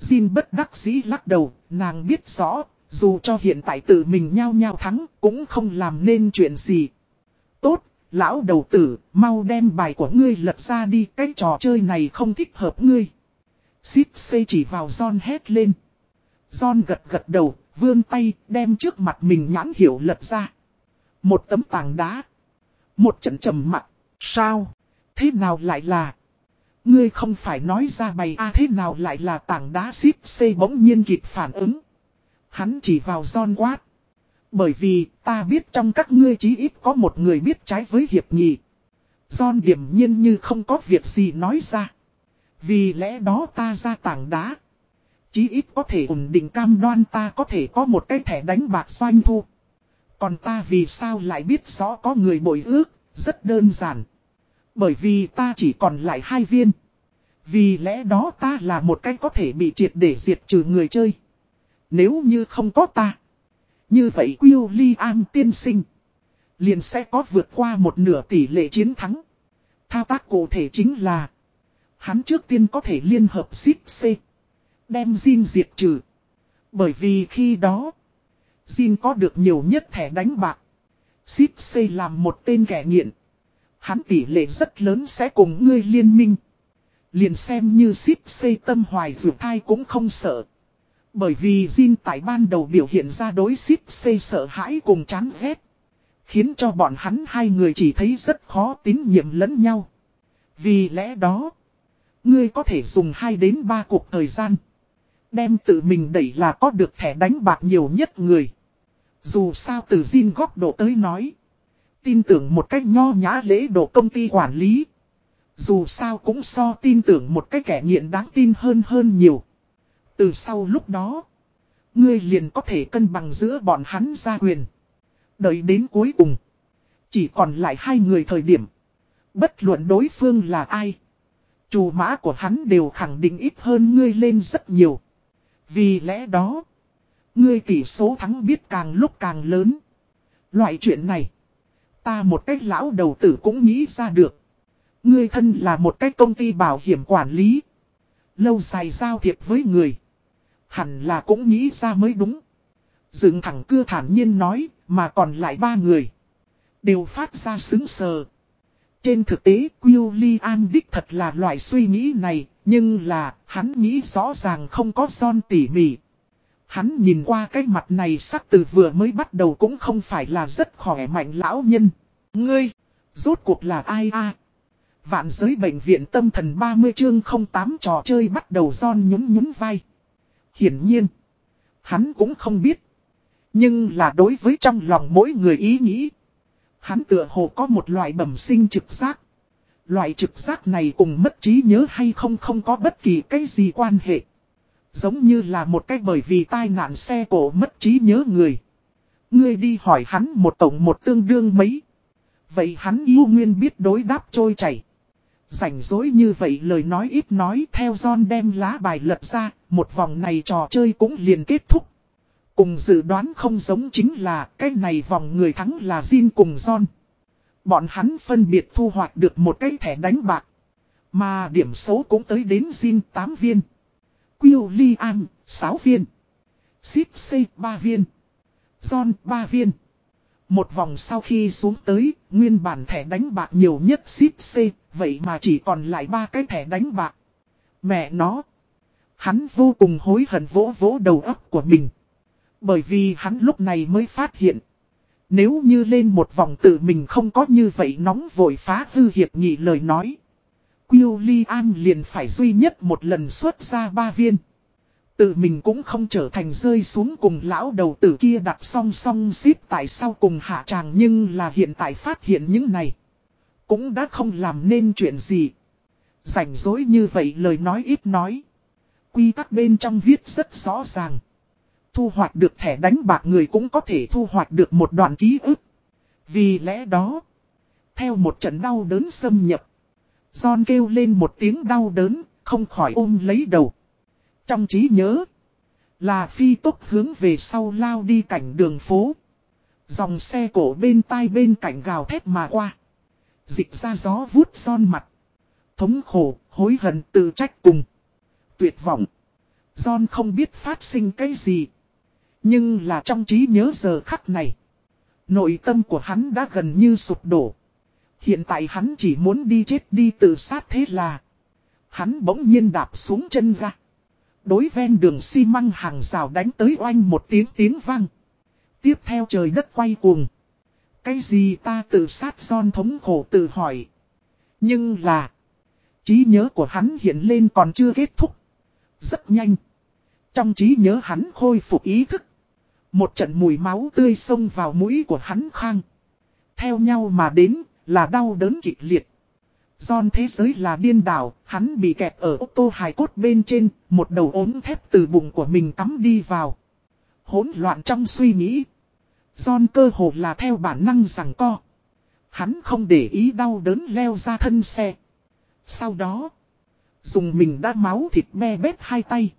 Jin bất đắc dĩ lắc đầu, nàng biết rõ, dù cho hiện tại tự mình nhau nhau thắng, cũng không làm nên chuyện gì. Tốt, lão đầu tử, mau đem bài của ngươi lật ra đi, cái trò chơi này không thích hợp ngươi. Xít xây chỉ vào John hét lên. John gật gật đầu, vươn tay, đem trước mặt mình nhãn hiểu lật ra. Một tấm tảng đá. Một trận trầm mặt. Sao? Thế nào lại là? Ngươi không phải nói ra bày a thế nào lại là tảng đá xíp xây bỗng nhiên kịp phản ứng. Hắn chỉ vào John quát. Bởi vì ta biết trong các ngươi chí ít có một người biết trái với hiệp nghị. John điểm nhiên như không có việc gì nói ra. Vì lẽ đó ta ra tảng đá. Chí ít có thể ổn định cam đoan ta có thể có một cái thẻ đánh bạc doanh thu. Còn ta vì sao lại biết rõ có người bội ước, rất đơn giản. Bởi vì ta chỉ còn lại hai viên. Vì lẽ đó ta là một cái có thể bị triệt để diệt trừ người chơi. Nếu như không có ta. Như vậy William tiên sinh. Liền sẽ có vượt qua một nửa tỷ lệ chiến thắng. Thao tác cụ thể chính là. Hắn trước tiên có thể liên hợp ship C. Đem Jin diệt trừ. Bởi vì khi đó. Jin có được nhiều nhất thẻ đánh bạc. Ship C làm một tên kẻ nghiện. Hắn tỷ lệ rất lớn sẽ cùng ngươi liên minh. Liền xem như ship xây tâm hoài dù thai cũng không sợ. Bởi vì Jin tại ban đầu biểu hiện ra đối ship xây sợ hãi cùng chán ghét. Khiến cho bọn hắn hai người chỉ thấy rất khó tín nhiệm lẫn nhau. Vì lẽ đó, ngươi có thể dùng 2 đến 3 cuộc thời gian. Đem tự mình đẩy là có được thẻ đánh bạc nhiều nhất người. Dù sao từ Jin góc độ tới nói. Tin tưởng một cách nho nhã lễ độ công ty quản lý. Dù sao cũng so tin tưởng một cái kẻ nghiện đáng tin hơn hơn nhiều. Từ sau lúc đó, ngươi liền có thể cân bằng giữa bọn hắn ra quyền. Đợi đến cuối cùng, chỉ còn lại hai người thời điểm. Bất luận đối phương là ai. Chủ mã của hắn đều khẳng định ít hơn ngươi lên rất nhiều. Vì lẽ đó, ngươi tỷ số thắng biết càng lúc càng lớn. Loại chuyện này, ta một cách lão đầu tử cũng nghĩ ra được. Ngươi thân là một cách công ty bảo hiểm quản lý. Lâu dài giao thiệp với người. Hẳn là cũng nghĩ ra mới đúng. Dựng thẳng cưa thản nhiên nói, mà còn lại ba người. Đều phát ra xứng sờ. Trên thực tế, William đích thật là loại suy nghĩ này, nhưng là, hắn nghĩ rõ ràng không có son tỉ mỉ. Hắn nhìn qua cái mặt này sắc từ vừa mới bắt đầu cũng không phải là rất khỏe mạnh lão nhân. Ngươi, rốt cuộc là ai a Vạn giới bệnh viện tâm thần 30 chương 08 trò chơi bắt đầu giòn nhún nhún vai. Hiển nhiên, hắn cũng không biết. Nhưng là đối với trong lòng mỗi người ý nghĩ. Hắn tựa hồ có một loại bẩm sinh trực giác. Loại trực giác này cùng mất trí nhớ hay không không có bất kỳ cái gì quan hệ. Giống như là một cách bởi vì tai nạn xe cổ mất trí nhớ người. Ngươi đi hỏi hắn một tổng một tương đương mấy. Vậy hắn yêu nguyên biết đối đáp trôi chảy. Rảnh rỗi như vậy lời nói ít nói theo John đem lá bài lật ra, một vòng này trò chơi cũng liền kết thúc. Cùng dự đoán không giống chính là cái này vòng người thắng là Jin cùng John. Bọn hắn phân biệt thu hoạch được một cái thẻ đánh bạc. Mà điểm số cũng tới đến Jin 8 viên. William 6 viên. Sip C 3 viên. John 3 viên. Một vòng sau khi xuống tới, nguyên bản thẻ đánh bạc nhiều nhất Sip C, vậy mà chỉ còn lại ba cái thẻ đánh bạc. Mẹ nó. Hắn vô cùng hối hận vỗ vỗ đầu óc của mình. Bởi vì hắn lúc này mới phát hiện. Nếu như lên một vòng tự mình không có như vậy nóng vội phá hư hiệp nghị lời nói. William liền phải duy nhất một lần xuất ra ba viên. Tự mình cũng không trở thành rơi xuống cùng lão đầu tử kia đặt song song xếp tại sau cùng hạ tràng nhưng là hiện tại phát hiện những này. Cũng đã không làm nên chuyện gì. Rảnh rỗi như vậy lời nói ít nói. Quy tắc bên trong viết rất rõ ràng. Thu hoạch được thẻ đánh bạc người cũng có thể thu hoạch được một đoạn ký ức. Vì lẽ đó, theo một trận đau đớn xâm nhập, John kêu lên một tiếng đau đớn, không khỏi ôm lấy đầu. Trong trí nhớ, là phi tốc hướng về sau lao đi cảnh đường phố. Dòng xe cổ bên tai bên cạnh gào thét mà qua. Dịch ra gió vuốt son mặt. Thống khổ, hối hận tự trách cùng. Tuyệt vọng. John không biết phát sinh cái gì. Nhưng là trong trí nhớ giờ khắc này. Nội tâm của hắn đã gần như sụp đổ. Hiện tại hắn chỉ muốn đi chết đi tự sát thế là. Hắn bỗng nhiên đạp xuống chân ra. Đối ven đường xi măng hàng rào đánh tới oanh một tiếng tiếng vang. Tiếp theo trời đất quay cuồng. Cái gì ta tự sát son thống khổ tự hỏi. Nhưng là. trí nhớ của hắn hiện lên còn chưa kết thúc. Rất nhanh. Trong trí nhớ hắn khôi phục ý thức. Một trận mùi máu tươi xông vào mũi của hắn khang. Theo nhau mà đến là đau đớn kịch liệt. John thế giới là điên đảo, hắn bị kẹt ở ô tô hài cốt bên trên, một đầu ốm thép từ bụng của mình cắm đi vào. Hỗn loạn trong suy nghĩ. John cơ hồ là theo bản năng rằng co. Hắn không để ý đau đớn leo ra thân xe. Sau đó, dùng mình đã máu thịt me bếp hai tay.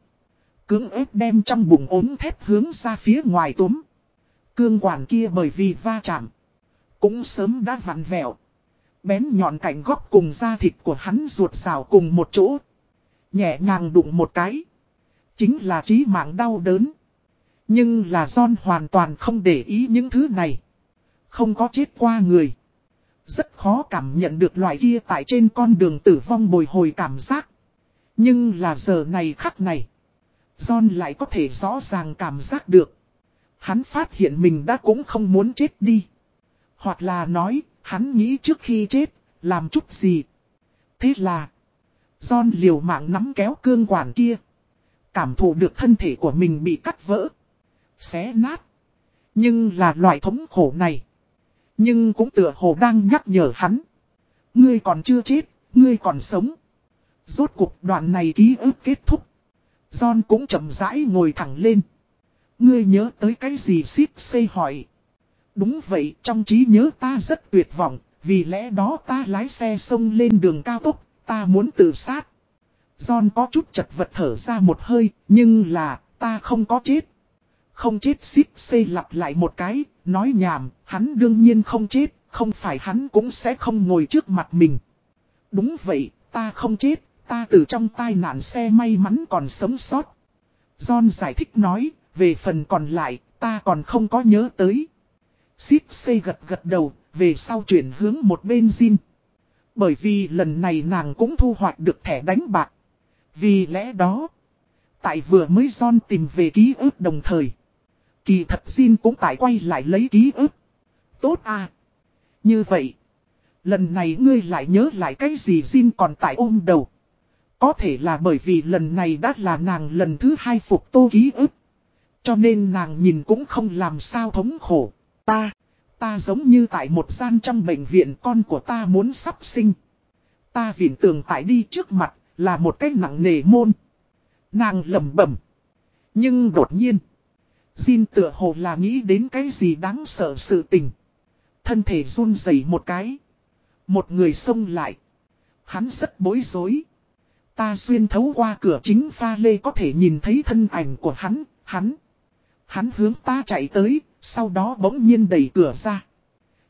Cưỡng ép đem trong bụng ốm thép hướng ra phía ngoài túm. Cương quản kia bởi vì va chạm. Cũng sớm đã vặn vẹo. Bén nhọn cạnh góc cùng da thịt của hắn ruột rào cùng một chỗ. Nhẹ nhàng đụng một cái. Chính là trí mạng đau đớn. Nhưng là John hoàn toàn không để ý những thứ này. Không có chết qua người. Rất khó cảm nhận được loại kia tại trên con đường tử vong bồi hồi cảm giác. Nhưng là giờ này khắc này. John lại có thể rõ ràng cảm giác được. Hắn phát hiện mình đã cũng không muốn chết đi. Hoặc là nói, hắn nghĩ trước khi chết, làm chút gì. Thế là, John liều mạng nắm kéo cương quản kia. Cảm thụ được thân thể của mình bị cắt vỡ. Xé nát. Nhưng là loại thống khổ này. Nhưng cũng tựa hồ đang nhắc nhở hắn. Ngươi còn chưa chết, ngươi còn sống. Rốt cuộc đoạn này ký ức kết thúc. John cũng chậm rãi ngồi thẳng lên. Ngươi nhớ tới cái gì ship xây hỏi. Đúng vậy, trong trí nhớ ta rất tuyệt vọng, vì lẽ đó ta lái xe sông lên đường cao tốc, ta muốn tự sát. John có chút chật vật thở ra một hơi, nhưng là, ta không có chết. Không chết ship xây lặp lại một cái, nói nhảm, hắn đương nhiên không chết, không phải hắn cũng sẽ không ngồi trước mặt mình. Đúng vậy, ta không chết, ta từ trong tai nạn xe may mắn còn sống sót. John giải thích nói, về phần còn lại, ta còn không có nhớ tới. Xít xây gật gật đầu, về sau chuyển hướng một bên Jin. Bởi vì lần này nàng cũng thu hoạch được thẻ đánh bạc. Vì lẽ đó, tại vừa mới John tìm về ký ức đồng thời. Kỳ thật Jin cũng tại quay lại lấy ký ức. Tốt à. Như vậy, lần này ngươi lại nhớ lại cái gì Jin còn tại ôm đầu. Có thể là bởi vì lần này đã là nàng lần thứ hai phục tô ký ức. Cho nên nàng nhìn cũng không làm sao thống khổ. Ta, ta giống như tại một gian trong bệnh viện con của ta muốn sắp sinh. Ta viện tường tại đi trước mặt, là một cái nặng nề môn. Nàng lầm bẩm Nhưng đột nhiên, Jin tựa hồ là nghĩ đến cái gì đáng sợ sự tình. Thân thể run rẩy một cái. Một người xông lại. Hắn rất bối rối. Ta xuyên thấu qua cửa chính pha lê có thể nhìn thấy thân ảnh của hắn, hắn. Hắn hướng ta chạy tới, sau đó bỗng nhiên đẩy cửa ra.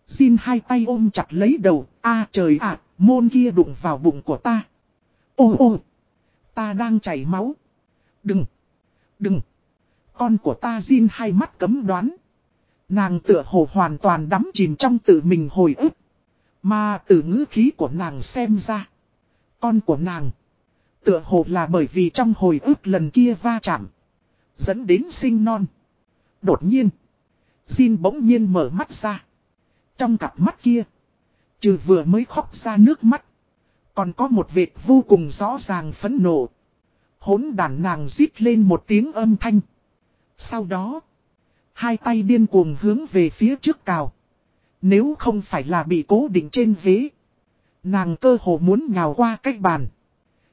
Xin hai tay ôm chặt lấy đầu, a trời ạ, môn kia đụng vào bụng của ta. Ô ô, ta đang chảy máu. Đừng, đừng. Con của ta xin hai mắt cấm đoán. Nàng tựa hồ hoàn toàn đắm chìm trong tự mình hồi ức. Mà từ ngữ khí của nàng xem ra. Con của nàng. Tựa hồ là bởi vì trong hồi ức lần kia va chạm. Dẫn đến sinh non. Đột nhiên. Jin bỗng nhiên mở mắt ra. Trong cặp mắt kia. Trừ vừa mới khóc ra nước mắt. Còn có một vệt vô cùng rõ ràng phấn nộ. Hốn đàn nàng rít lên một tiếng âm thanh. Sau đó. Hai tay điên cuồng hướng về phía trước cào. Nếu không phải là bị cố định trên ghế. Nàng cơ hồ muốn nhào qua cách bàn.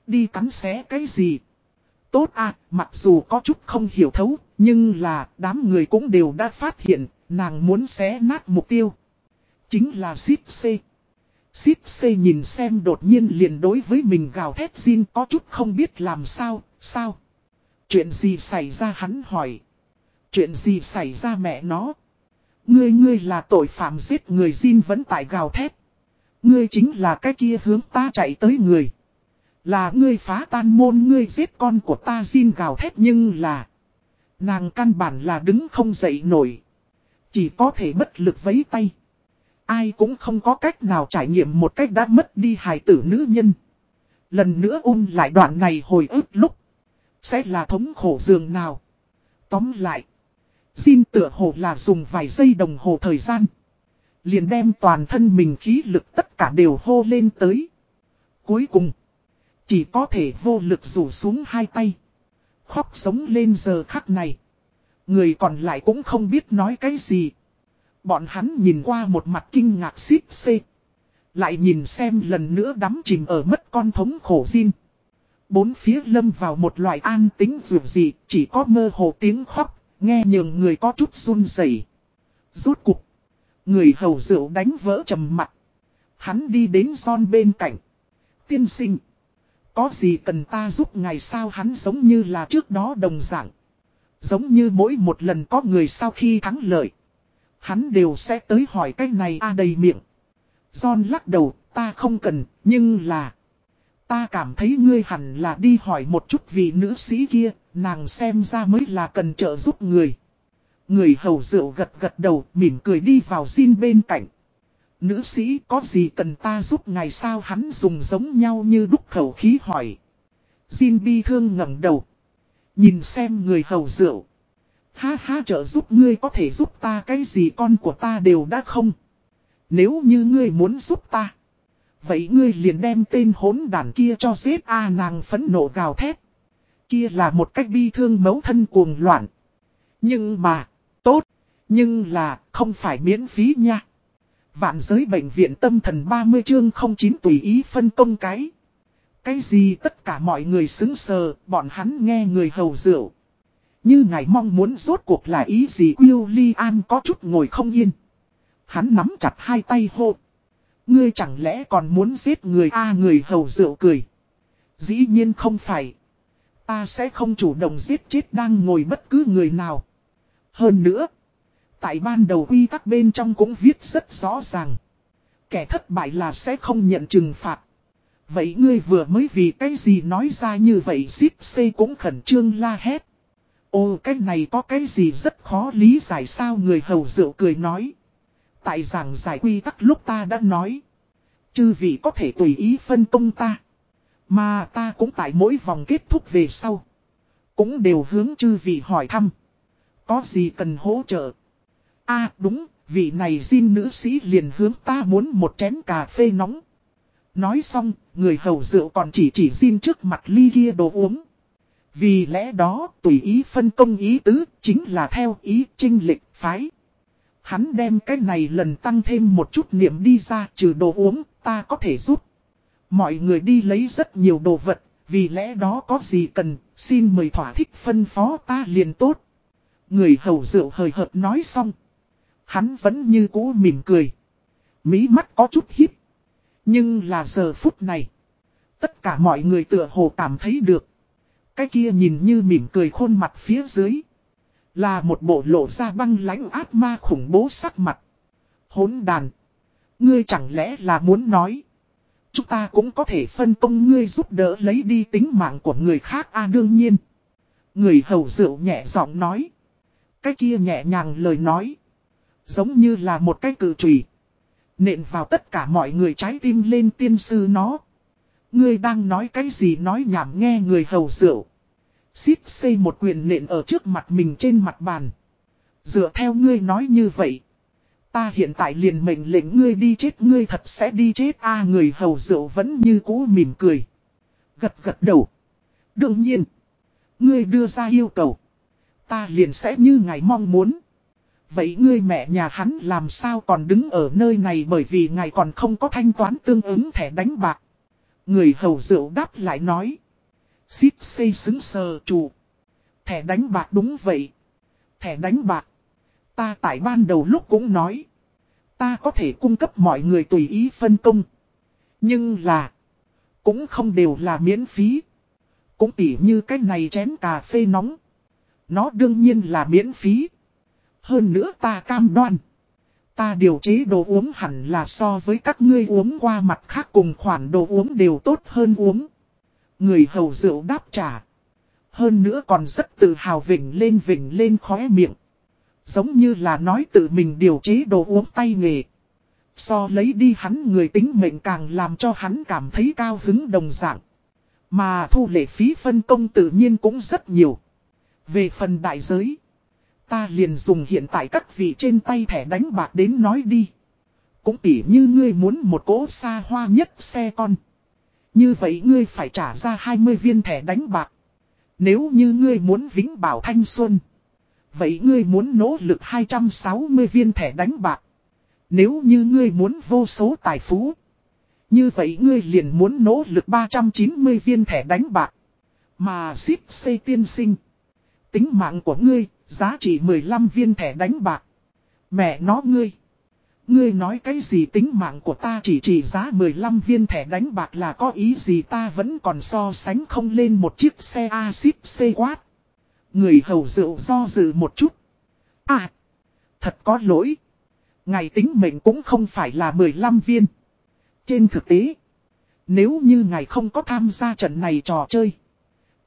Đi cắn xé cái gì. Tốt à, mặc dù có chút không hiểu thấu, nhưng là đám người cũng đều đã phát hiện, nàng muốn xé nát mục tiêu. Chính là Sip C. Sip C nhìn xem đột nhiên liền đối với mình gào thét xin có chút không biết làm sao, sao? Chuyện gì xảy ra hắn hỏi. Chuyện gì xảy ra mẹ nó? Ngươi ngươi là tội phạm giết người Jin vẫn tại gào thét. Ngươi chính là cái kia hướng ta chạy tới người. Là ngươi phá tan môn, ngươi giết con của ta xin gào thét nhưng là. Nàng căn bản là đứng không dậy nổi. Chỉ có thể bất lực vấy tay. Ai cũng không có cách nào trải nghiệm một cách đã mất đi hài tử nữ nhân. Lần nữa ôn lại đoạn này hồi ức lúc. Sẽ là thống khổ dường nào. Tóm lại. Xin tựa hồ là dùng vài giây đồng hồ thời gian. Liền đem toàn thân mình khí lực tất cả đều hô lên tới. Cuối cùng. Chỉ có thể vô lực rủ xuống hai tay. Khóc sống lên giờ khắc này. Người còn lại cũng không biết nói cái gì. Bọn hắn nhìn qua một mặt kinh ngạc xít xê. Lại nhìn xem lần nữa đắm chìm ở mất con thống khổ Jin. Bốn phía lâm vào một loại an tính dù gì, chỉ có mơ hồ tiếng khóc, nghe nhường người có chút run rẩy. Rốt cục, người hầu rượu đánh vỡ trầm mặt. Hắn đi đến son bên cạnh. Tiên sinh, có gì cần ta giúp ngài sao hắn giống như là trước đó đồng dạng. Giống như mỗi một lần có người sau khi thắng lợi. Hắn đều sẽ tới hỏi cái này a đầy miệng. John lắc đầu, ta không cần, nhưng là... Ta cảm thấy ngươi hẳn là đi hỏi một chút vị nữ sĩ kia, nàng xem ra mới là cần trợ giúp người. Người hầu rượu gật gật đầu, mỉm cười đi vào xin bên cạnh. Nữ sĩ có gì cần ta giúp ngài sao hắn dùng giống nhau như đúc khẩu khí hỏi. Jin bi thương ngẩng đầu. Nhìn xem người hầu rượu. Ha ha trợ giúp ngươi có thể giúp ta cái gì con của ta đều đã không. Nếu như ngươi muốn giúp ta. Vậy ngươi liền đem tên hốn đàn kia cho giết A nàng phấn nộ gào thét. Kia là một cách bi thương mấu thân cuồng loạn. Nhưng mà, tốt, nhưng là không phải miễn phí nha. Vạn giới bệnh viện tâm thần 30 chương 09 tùy ý phân công cái. Cái gì tất cả mọi người xứng sờ, bọn hắn nghe người hầu rượu. Như ngài mong muốn rốt cuộc là ý gì William có chút ngồi không yên. Hắn nắm chặt hai tay hô. Ngươi chẳng lẽ còn muốn giết người a người hầu rượu cười. Dĩ nhiên không phải. Ta sẽ không chủ động giết chết đang ngồi bất cứ người nào. Hơn nữa. Tại ban đầu quy tắc bên trong cũng viết rất rõ ràng. Kẻ thất bại là sẽ không nhận trừng phạt. Vậy ngươi vừa mới vì cái gì nói ra như vậy xít xê cũng khẩn trương la hét. Ồ cái này có cái gì rất khó lý giải sao người hầu rượu cười nói. Tại giảng giải quy tắc lúc ta đã nói. Chư vị có thể tùy ý phân công ta. Mà ta cũng tại mỗi vòng kết thúc về sau. Cũng đều hướng chư vị hỏi thăm. Có gì cần hỗ trợ? A đúng, vị này xin nữ sĩ liền hướng ta muốn một chén cà phê nóng. Nói xong, người hầu rượu còn chỉ chỉ xin trước mặt ly kia đồ uống. Vì lẽ đó, tùy ý phân công ý tứ, chính là theo ý trinh lịch phái. Hắn đem cái này lần tăng thêm một chút niệm đi ra trừ đồ uống, ta có thể giúp. Mọi người đi lấy rất nhiều đồ vật, vì lẽ đó có gì cần, xin mời thỏa thích phân phó ta liền tốt. Người hầu rượu hời hợt nói xong. Hắn vẫn như cũ mỉm cười. Mí mắt có chút híp, Nhưng là giờ phút này. Tất cả mọi người tựa hồ cảm thấy được. Cái kia nhìn như mỉm cười khuôn mặt phía dưới. Là một bộ lộ ra băng lãnh ác ma khủng bố sắc mặt. Hốn đàn. Ngươi chẳng lẽ là muốn nói. Chúng ta cũng có thể phân công ngươi giúp đỡ lấy đi tính mạng của người khác a à, đương nhiên. Người hầu rượu nhẹ giọng nói. Cái kia nhẹ nhàng lời nói. Giống như là một cái cự trùy. Nện vào tất cả mọi người trái tim lên tiên sư nó. Ngươi đang nói cái gì nói nhảm nghe người hầu rượu. Xít xây một quyền nện ở trước mặt mình trên mặt bàn. Dựa theo ngươi nói như vậy. Ta hiện tại liền mệnh lệnh ngươi đi chết, ngươi thật sẽ đi chết a, người hầu rượu vẫn như cũ mỉm cười. Gật gật đầu. Đương nhiên. Ngươi đưa ra yêu cầu. Ta liền sẽ như ngài mong muốn. Vậy ngươi mẹ nhà hắn làm sao còn đứng ở nơi này bởi vì ngài còn không có thanh toán tương ứng thẻ đánh bạc. Người hầu rượu đáp lại nói. Xít xây xứng sờ chủ. Thẻ đánh bạc đúng vậy. Thẻ đánh bạc. Ta tại ban đầu lúc cũng nói. Ta có thể cung cấp mọi người tùy ý phân công. Nhưng là. Cũng không đều là miễn phí. Cũng tỉ như cái này chén cà phê nóng. Nó đương nhiên là miễn phí. Hơn nữa ta cam đoan. Ta điều chế đồ uống hẳn là so với các ngươi uống qua mặt khác cùng khoản đồ uống đều tốt hơn uống. Người hầu rượu đáp trả. Hơn nữa còn rất tự hào vỉnh lên vỉnh lên khóe miệng. Giống như là nói tự mình điều chế đồ uống tay nghề. So lấy đi hắn người tính mệnh càng làm cho hắn cảm thấy cao hứng đồng dạng. Mà thu lệ phí phân công tự nhiên cũng rất nhiều. Về phần đại giới. Ta liền dùng hiện tại các vị trên tay thẻ đánh bạc đến nói đi. Cũng tỉ như ngươi muốn một cỗ xa hoa nhất xe con. Như vậy ngươi phải trả ra 20 viên thẻ đánh bạc. Nếu như ngươi muốn vĩnh bảo thanh xuân. Vậy ngươi muốn nỗ lực 260 viên thẻ đánh bạc. Nếu như ngươi muốn vô số tài phú. Như vậy ngươi liền muốn nỗ lực 390 viên thẻ đánh bạc. Mà ship xây tiên sinh. Tính mạng của ngươi, giá trị 15 viên thẻ đánh bạc. Mẹ nó ngươi. Ngươi nói cái gì tính mạng của ta chỉ trị giá 15 viên thẻ đánh bạc là có ý gì ta vẫn còn so sánh không lên một chiếc xe axit C quát. Người hầu rượu do dự một chút. À, thật có lỗi. Ngày tính mệnh cũng không phải là 15 viên. Trên thực tế, nếu như ngài không có tham gia trận này trò chơi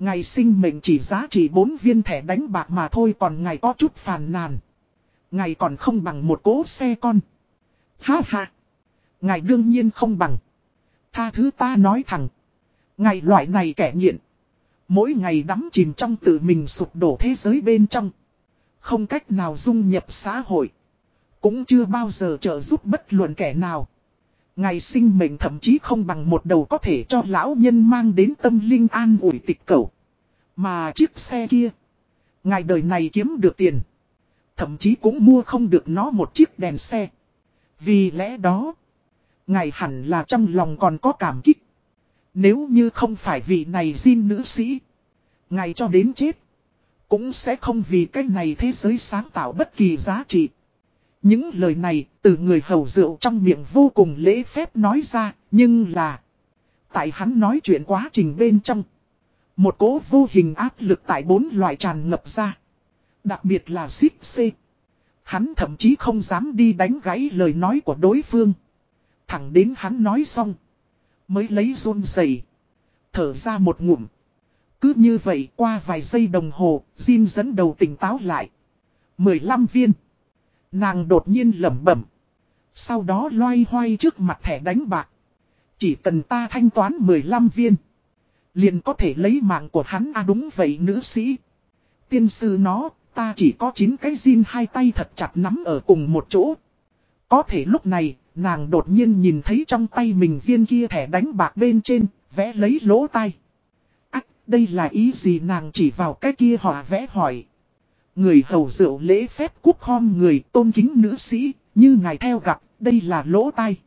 ngày sinh mệnh chỉ giá trị 4 viên thẻ đánh bạc mà thôi, còn ngài có chút phàn nàn. Ngài còn không bằng một cố xe con. Ha ha. Ngài đương nhiên không bằng. Tha thứ ta nói thẳng. Ngài loại này kẻ nghiện. Mỗi ngày đắm chìm trong tự mình sụp đổ thế giới bên trong. Không cách nào dung nhập xã hội. Cũng chưa bao giờ trợ giúp bất luận kẻ nào. Ngài sinh mệnh thậm chí không bằng một đầu có thể cho lão nhân mang đến tâm linh an ủi tịch cầu. Mà chiếc xe kia. Ngài đời này kiếm được tiền. Thậm chí cũng mua không được nó một chiếc đèn xe. Vì lẽ đó. Ngài hẳn là trong lòng còn có cảm kích. Nếu như không phải vị này xin nữ sĩ. Ngài cho đến chết. Cũng sẽ không vì cái này thế giới sáng tạo bất kỳ giá trị. Những lời này từ người hầu rượu trong miệng vô cùng lễ phép nói ra, nhưng là... Tại hắn nói chuyện quá trình bên trong. Một cố vô hình áp lực tại bốn loại tràn ngập ra. Đặc biệt là xích C. Hắn thậm chí không dám đi đánh gãy lời nói của đối phương. Thẳng đến hắn nói xong. Mới lấy run dày. Thở ra một ngụm. Cứ như vậy qua vài giây đồng hồ, Jin dẫn đầu tỉnh táo lại. 15 viên. Nàng đột nhiên lẩm bẩm. Sau đó loay hoay trước mặt thẻ đánh bạc. Chỉ cần ta thanh toán 15 viên. Liền có thể lấy mạng của hắn à đúng vậy nữ sĩ. Tiên sư nó, ta chỉ có 9 cái zin hai tay thật chặt nắm ở cùng một chỗ. Có thể lúc này, nàng đột nhiên nhìn thấy trong tay mình viên kia thẻ đánh bạc bên trên, vẽ lấy lỗ tay. Ách, à, đây là ý gì nàng chỉ vào cái kia họ vẽ hỏi. Người hầu rượu lễ phép quốc khom người tôn kính nữ sĩ, như ngài theo gặp, đây là lỗ tai.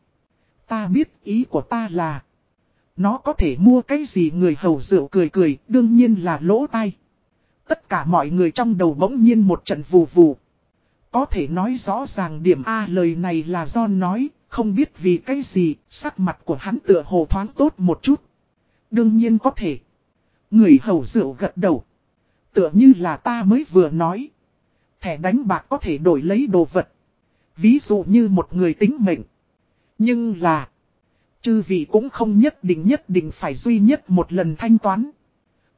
Ta biết ý của ta là, nó có thể mua cái gì người hầu rượu cười cười, đương nhiên là lỗ tai. Tất cả mọi người trong đầu bỗng nhiên một trận vù vù. Có thể nói rõ ràng điểm A lời này là do nói, không biết vì cái gì, sắc mặt của hắn tựa hồ thoáng tốt một chút. Đương nhiên có thể. Người hầu rượu gật đầu. Tựa như là ta mới vừa nói. Thẻ đánh bạc có thể đổi lấy đồ vật. Ví dụ như một người tính mệnh. Nhưng là. Chư vị cũng không nhất định nhất định phải duy nhất một lần thanh toán.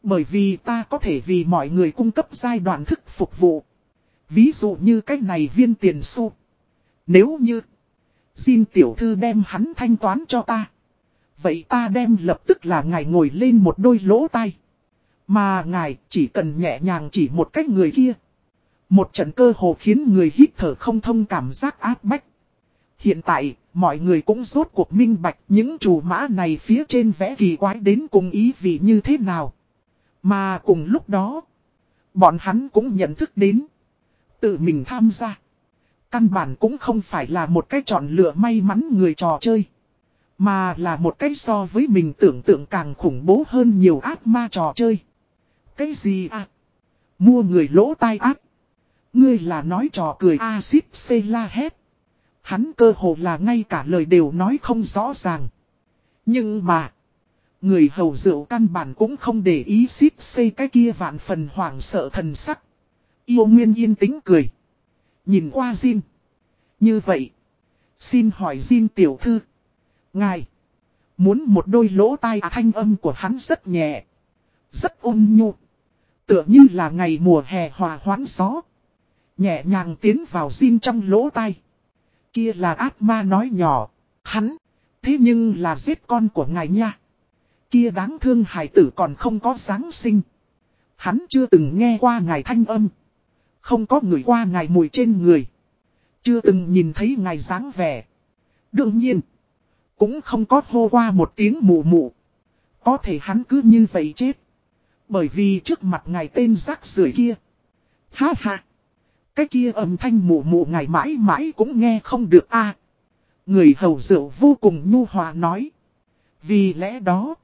Bởi vì ta có thể vì mọi người cung cấp giai đoạn thức phục vụ. Ví dụ như cách này viên tiền xu. Nếu như. Xin tiểu thư đem hắn thanh toán cho ta. Vậy ta đem lập tức là ngài ngồi lên một đôi lỗ tai. Mà ngài chỉ cần nhẹ nhàng chỉ một cách người kia. Một trận cơ hồ khiến người hít thở không thông cảm giác áp bách. Hiện tại, mọi người cũng rốt cuộc minh bạch những chủ mã này phía trên vẽ kỳ quái đến cùng ý vị như thế nào. Mà cùng lúc đó, bọn hắn cũng nhận thức đến. Tự mình tham gia. Căn bản cũng không phải là một cái chọn lựa may mắn người trò chơi. Mà là một cái so với mình tưởng tượng càng khủng bố hơn nhiều ác ma trò chơi. Cái gì à? Mua người lỗ tai ác. Ngươi là nói trò cười axit C la hét. Hắn cơ hồ là ngay cả lời đều nói không rõ ràng. Nhưng mà. Người hầu rượu căn bản cũng không để ý xít xây cái kia vạn phần hoảng sợ thần sắc. Yêu nguyên yên tĩnh cười. Nhìn qua Jin. Như vậy. Xin hỏi Jin tiểu thư. Ngài. Muốn một đôi lỗ tai à, thanh âm của hắn rất nhẹ. Rất ôn nhu. Tựa như là ngày mùa hè hòa hoãn gió. Nhẹ nhàng tiến vào Jin trong lỗ tai. Kia là ác ma nói nhỏ. Hắn. Thế nhưng là giết con của ngài nha. Kia đáng thương hải tử còn không có Giáng sinh. Hắn chưa từng nghe qua ngài thanh âm. Không có người qua ngài mùi trên người. Chưa từng nhìn thấy ngài dáng vẻ. Đương nhiên. Cũng không có hô qua một tiếng mụ mụ. Có thể hắn cứ như vậy chết. Bởi vì trước mặt ngài tên rác rưởi kia. Ha ha. Cái kia âm thanh mụ mụ ngài mãi mãi cũng nghe không được a Người hầu rượu vô cùng nhu hòa nói. Vì lẽ đó,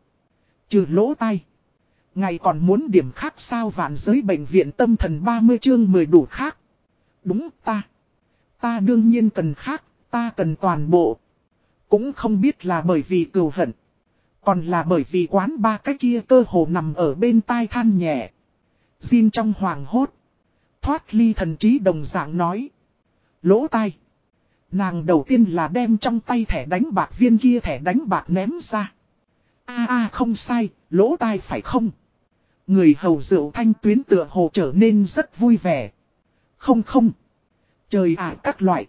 trừ lỗ tai. Ngày còn muốn điểm khác sao vạn giới bệnh viện tâm thần 30 chương 10 đủ khác. Đúng ta. Ta đương nhiên cần khác, ta cần toàn bộ. Cũng không biết là bởi vì cừu hận. Còn là bởi vì quán ba cái kia cơ hồ nằm ở bên tai than nhẹ. Xin trong hoàng hốt. Thoát ly thần trí đồng dạng nói. Lỗ tai. Nàng đầu tiên là đem trong tay thẻ đánh bạc viên kia thẻ đánh bạc ném ra. a à, a à, không sai, lỗ tai phải không? Người hầu rượu thanh tuyến tựa hồ trở nên rất vui vẻ. Không không. Trời ạ à, các loại.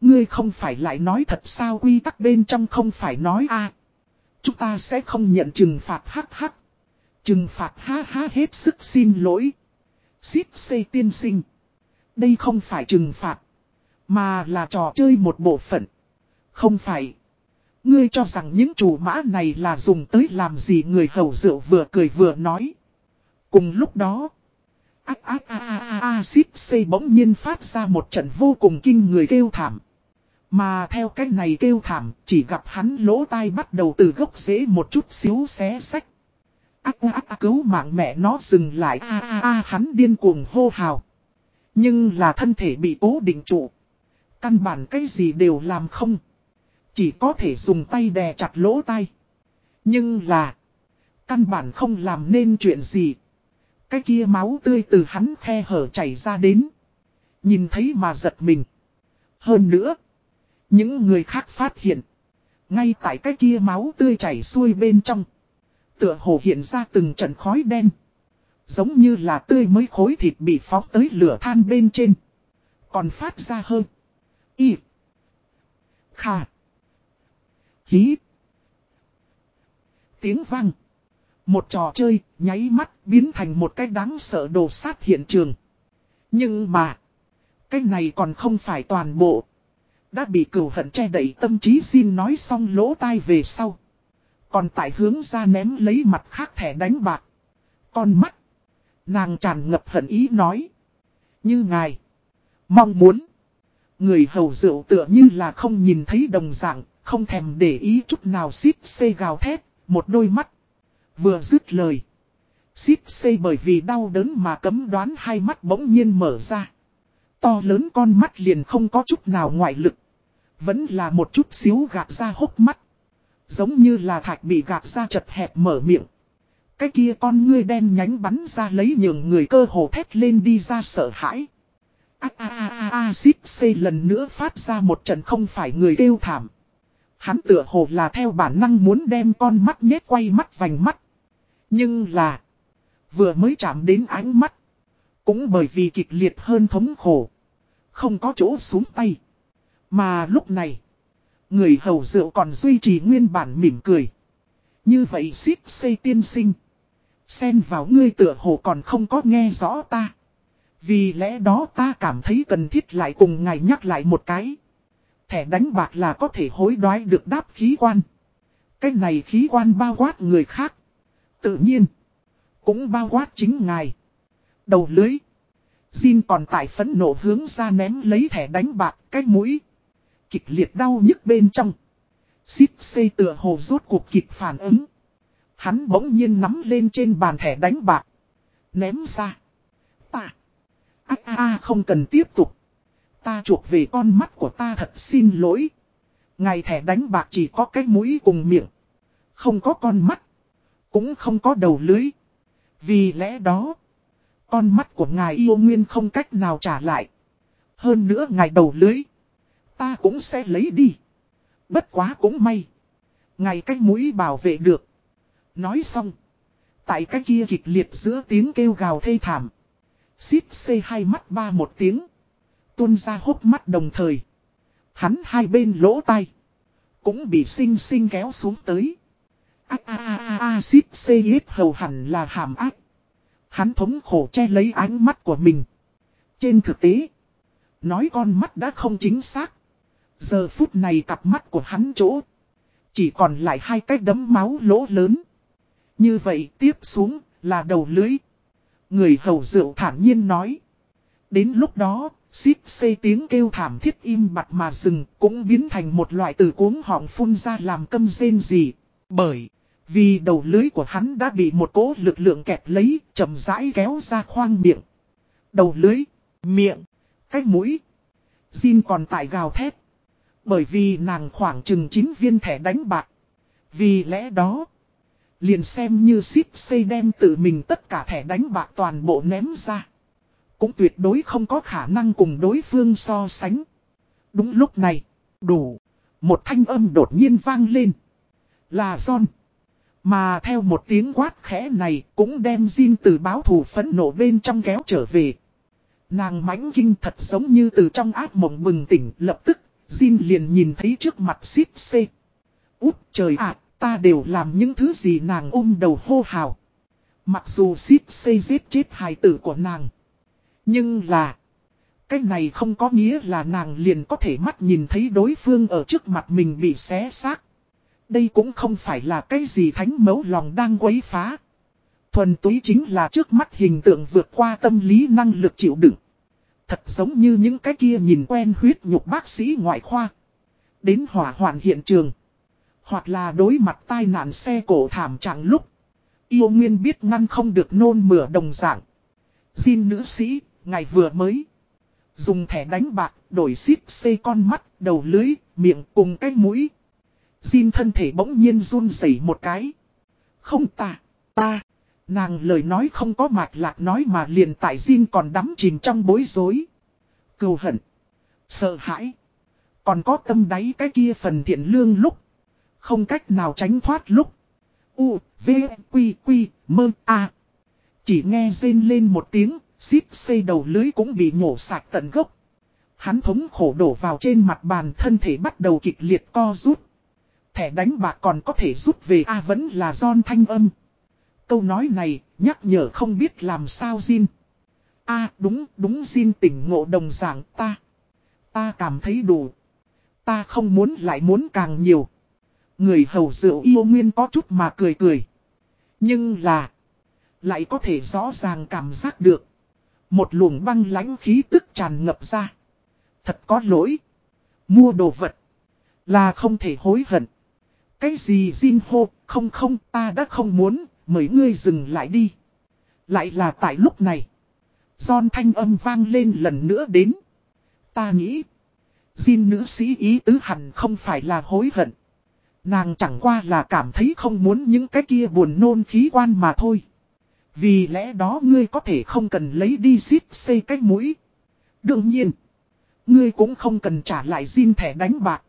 Ngươi không phải lại nói thật sao quy tắc bên trong không phải nói a Chúng ta sẽ không nhận trừng phạt hắc hắc. Trừng phạt ha ha hết sức xin lỗi. Xít xây tiên sinh. Đây không phải trừng phạt. Mà là trò chơi một bộ phận. Không phải. Ngươi cho rằng những chủ mã này là dùng tới làm gì người hầu rượu vừa cười vừa nói. Cùng lúc đó. Á á á á á xít xây bỗng nhiên phát ra một trận vô cùng kinh người kêu thảm. Mà theo cách này kêu thảm, chỉ gặp hắn lỗ tai bắt đầu từ gốc rễ một chút xíu xé sách. Ác ác ác cứu mạng mẹ nó dừng lại a a a, hắn điên cuồng hô hào. Nhưng là thân thể bị cố định trụ. Căn bản cái gì đều làm không. Chỉ có thể dùng tay đè chặt lỗ tai. Nhưng là. Căn bản không làm nên chuyện gì. Cái kia máu tươi từ hắn khe hở chảy ra đến. Nhìn thấy mà giật mình. Hơn nữa. Những người khác phát hiện. Ngay tại cái kia máu tươi chảy xuôi bên trong. Tựa hồ hiện ra từng trận khói đen. Giống như là tươi mới khối thịt bị phóng tới lửa than bên trên. Còn phát ra hơn. Y. Khà. Hí. Tiếng vang. Một trò chơi, nháy mắt, biến thành một cái đáng sợ đồ sát hiện trường. Nhưng mà, cái này còn không phải toàn bộ. Đã bị cửu hận che đẩy tâm trí xin nói xong lỗ tai về sau. Còn tại hướng ra ném lấy mặt khác thẻ đánh bạc. Con mắt. Nàng tràn ngập hận ý nói. Như ngài. Mong muốn. Người hầu rượu tựa như là không nhìn thấy đồng dạng, không thèm để ý chút nào xít xê gào thét, một đôi mắt. Vừa dứt lời. Xít xê bởi vì đau đớn mà cấm đoán hai mắt bỗng nhiên mở ra. To lớn con mắt liền không có chút nào ngoại lực. Vẫn là một chút xíu gạt ra hốc mắt. Giống như là thạch bị gạt ra chật hẹp mở miệng. Cái kia con ngươi đen nhánh bắn ra lấy nhường người cơ hồ thét lên đi ra sợ hãi. A a a a a, xít xê lần nữa phát ra một trận không phải người kêu thảm. Hắn tựa hồ là theo bản năng muốn đem con mắt nhét quay mắt vành mắt. Nhưng là. Vừa mới chạm đến ánh mắt. Cũng bởi vì kịch liệt hơn thống khổ. Không có chỗ xuống tay. Mà lúc này. Người hầu rượu còn duy trì nguyên bản mỉm cười. Như vậy xít xây tiên sinh. Xen vào ngươi tựa hồ còn không có nghe rõ ta. Vì lẽ đó ta cảm thấy cần thiết lại cùng ngài nhắc lại một cái. Thẻ đánh bạc là có thể hối đoái được đáp khí quan. Cái này khí quan bao quát người khác. Tự nhiên. Cũng bao quát chính ngài. Đầu lưới. Jin còn tại phấn nộ hướng ra ném lấy thẻ đánh bạc cái mũi. Kịch liệt đau nhức bên trong. Xít xây tựa hồ rốt cuộc kịp phản ứng. Hắn bỗng nhiên nắm lên trên bàn thẻ đánh bạc. Ném ra. Ta. A a a, không cần tiếp tục. Ta chuộc về con mắt của ta thật xin lỗi. Ngày thẻ đánh bạc chỉ có cái mũi cùng miệng. Không có con mắt. Cũng không có đầu lưới. Vì lẽ đó. Con mắt của ngài yêu nguyên không cách nào trả lại. Hơn nữa ngài đầu lưới. Ta cũng sẽ lấy đi. Bất quá cũng may. ngày cái mũi bảo vệ được. Nói xong. Tại cái kia kịch liệt giữa tiếng kêu gào thê thảm. Xít xê hai mắt ba một tiếng. Tuôn ra hốc mắt đồng thời. Hắn hai bên lỗ tay Cũng bị sinh sinh kéo xuống tới. A a a a a, xít xê yết hầu hẳn là hàm ác. Hắn thống khổ che lấy ánh mắt của mình. Trên thực tế. Nói con mắt đã không chính xác. Giờ phút này cặp mắt của hắn chỗ. Chỉ còn lại hai cái đấm máu lỗ lớn. Như vậy tiếp xuống là đầu lưới. Người hầu rượu thản nhiên nói. Đến lúc đó, xít xê tiếng kêu thảm thiết im bặt mà dừng cũng biến thành một loại từ cuống họng phun ra làm câm rên gì. Bởi, vì đầu lưới của hắn đã bị một cỗ lực lượng kẹt lấy, chậm rãi kéo ra khoang miệng. Đầu lưới, miệng, cái mũi. Jin còn tại gào thét. Bởi vì nàng khoảng chừng 9 viên thẻ đánh bạc. Vì lẽ đó, liền xem như ship xây đem tự mình tất cả thẻ đánh bạc toàn bộ ném ra. Cũng tuyệt đối không có khả năng cùng đối phương so sánh. Đúng lúc này, đủ. Một thanh âm đột nhiên vang lên. Là John. Mà theo một tiếng quát khẽ này cũng đem Jin từ báo thù phẫn nộ bên trong kéo trở về. Nàng mãnh kinh thật giống như từ trong ác mộng bừng tỉnh lập tức, Jin liền nhìn thấy trước mặt xít xê. Út trời ạ, ta đều làm những thứ gì nàng ôm đầu hô hào. Mặc dù xít xê giết chết hài tử của nàng. Nhưng là, cái này không có nghĩa là nàng liền có thể mắt nhìn thấy đối phương ở trước mặt mình bị xé xác. Đây cũng không phải là cái gì thánh mẫu lòng đang quấy phá. Thuần túy chính là trước mắt hình tượng vượt qua tâm lý năng lực chịu đựng. Thật giống như những cái kia nhìn quen huyết nhục bác sĩ ngoại khoa. Đến hỏa hoạn hiện trường. Hoặc là đối mặt tai nạn xe cổ thảm trạng lúc. Yêu nguyên biết ngăn không được nôn mửa đồng dạng. Xin nữ sĩ, ngày vừa mới. Dùng thẻ đánh bạc, đổi xít xê con mắt, đầu lưới, miệng cùng cái mũi. Xin thân thể bỗng nhiên run rẩy một cái. Không ta, ta. Nàng lời nói không có mạch lạc nói mà liền tại Jin còn đắm chìm trong bối rối. Cầu hận. Sợ hãi. Còn có tâm đáy cái kia phần thiện lương lúc. Không cách nào tránh thoát lúc. U, V, Quy, Quy, Mơ, A. Chỉ nghe rên lên một tiếng, xíp xây đầu lưới cũng bị nhổ sạch tận gốc. Hắn thống khổ đổ vào trên mặt bàn thân thể bắt đầu kịch liệt co rút. Thẻ đánh bạc còn có thể rút về A vẫn là John thanh âm. Câu nói này nhắc nhở không biết làm sao Jin. A đúng đúng Jin tỉnh ngộ đồng giảng ta. Ta cảm thấy đủ. Ta không muốn lại muốn càng nhiều. Người hầu rượu yêu nguyên có chút mà cười cười. Nhưng là. Lại có thể rõ ràng cảm giác được. Một luồng băng lãnh khí tức tràn ngập ra. Thật có lỗi. Mua đồ vật. Là không thể hối hận. Cái gì Jin hô, không không ta đã không muốn, mời ngươi dừng lại đi. Lại là tại lúc này. John thanh âm vang lên lần nữa đến. Ta nghĩ. Jin nữ sĩ ý tứ hẳn không phải là hối hận. Nàng chẳng qua là cảm thấy không muốn những cái kia buồn nôn khí quan mà thôi. Vì lẽ đó ngươi có thể không cần lấy đi xít xây cái mũi. Đương nhiên. Ngươi cũng không cần trả lại Jin thẻ đánh bạc.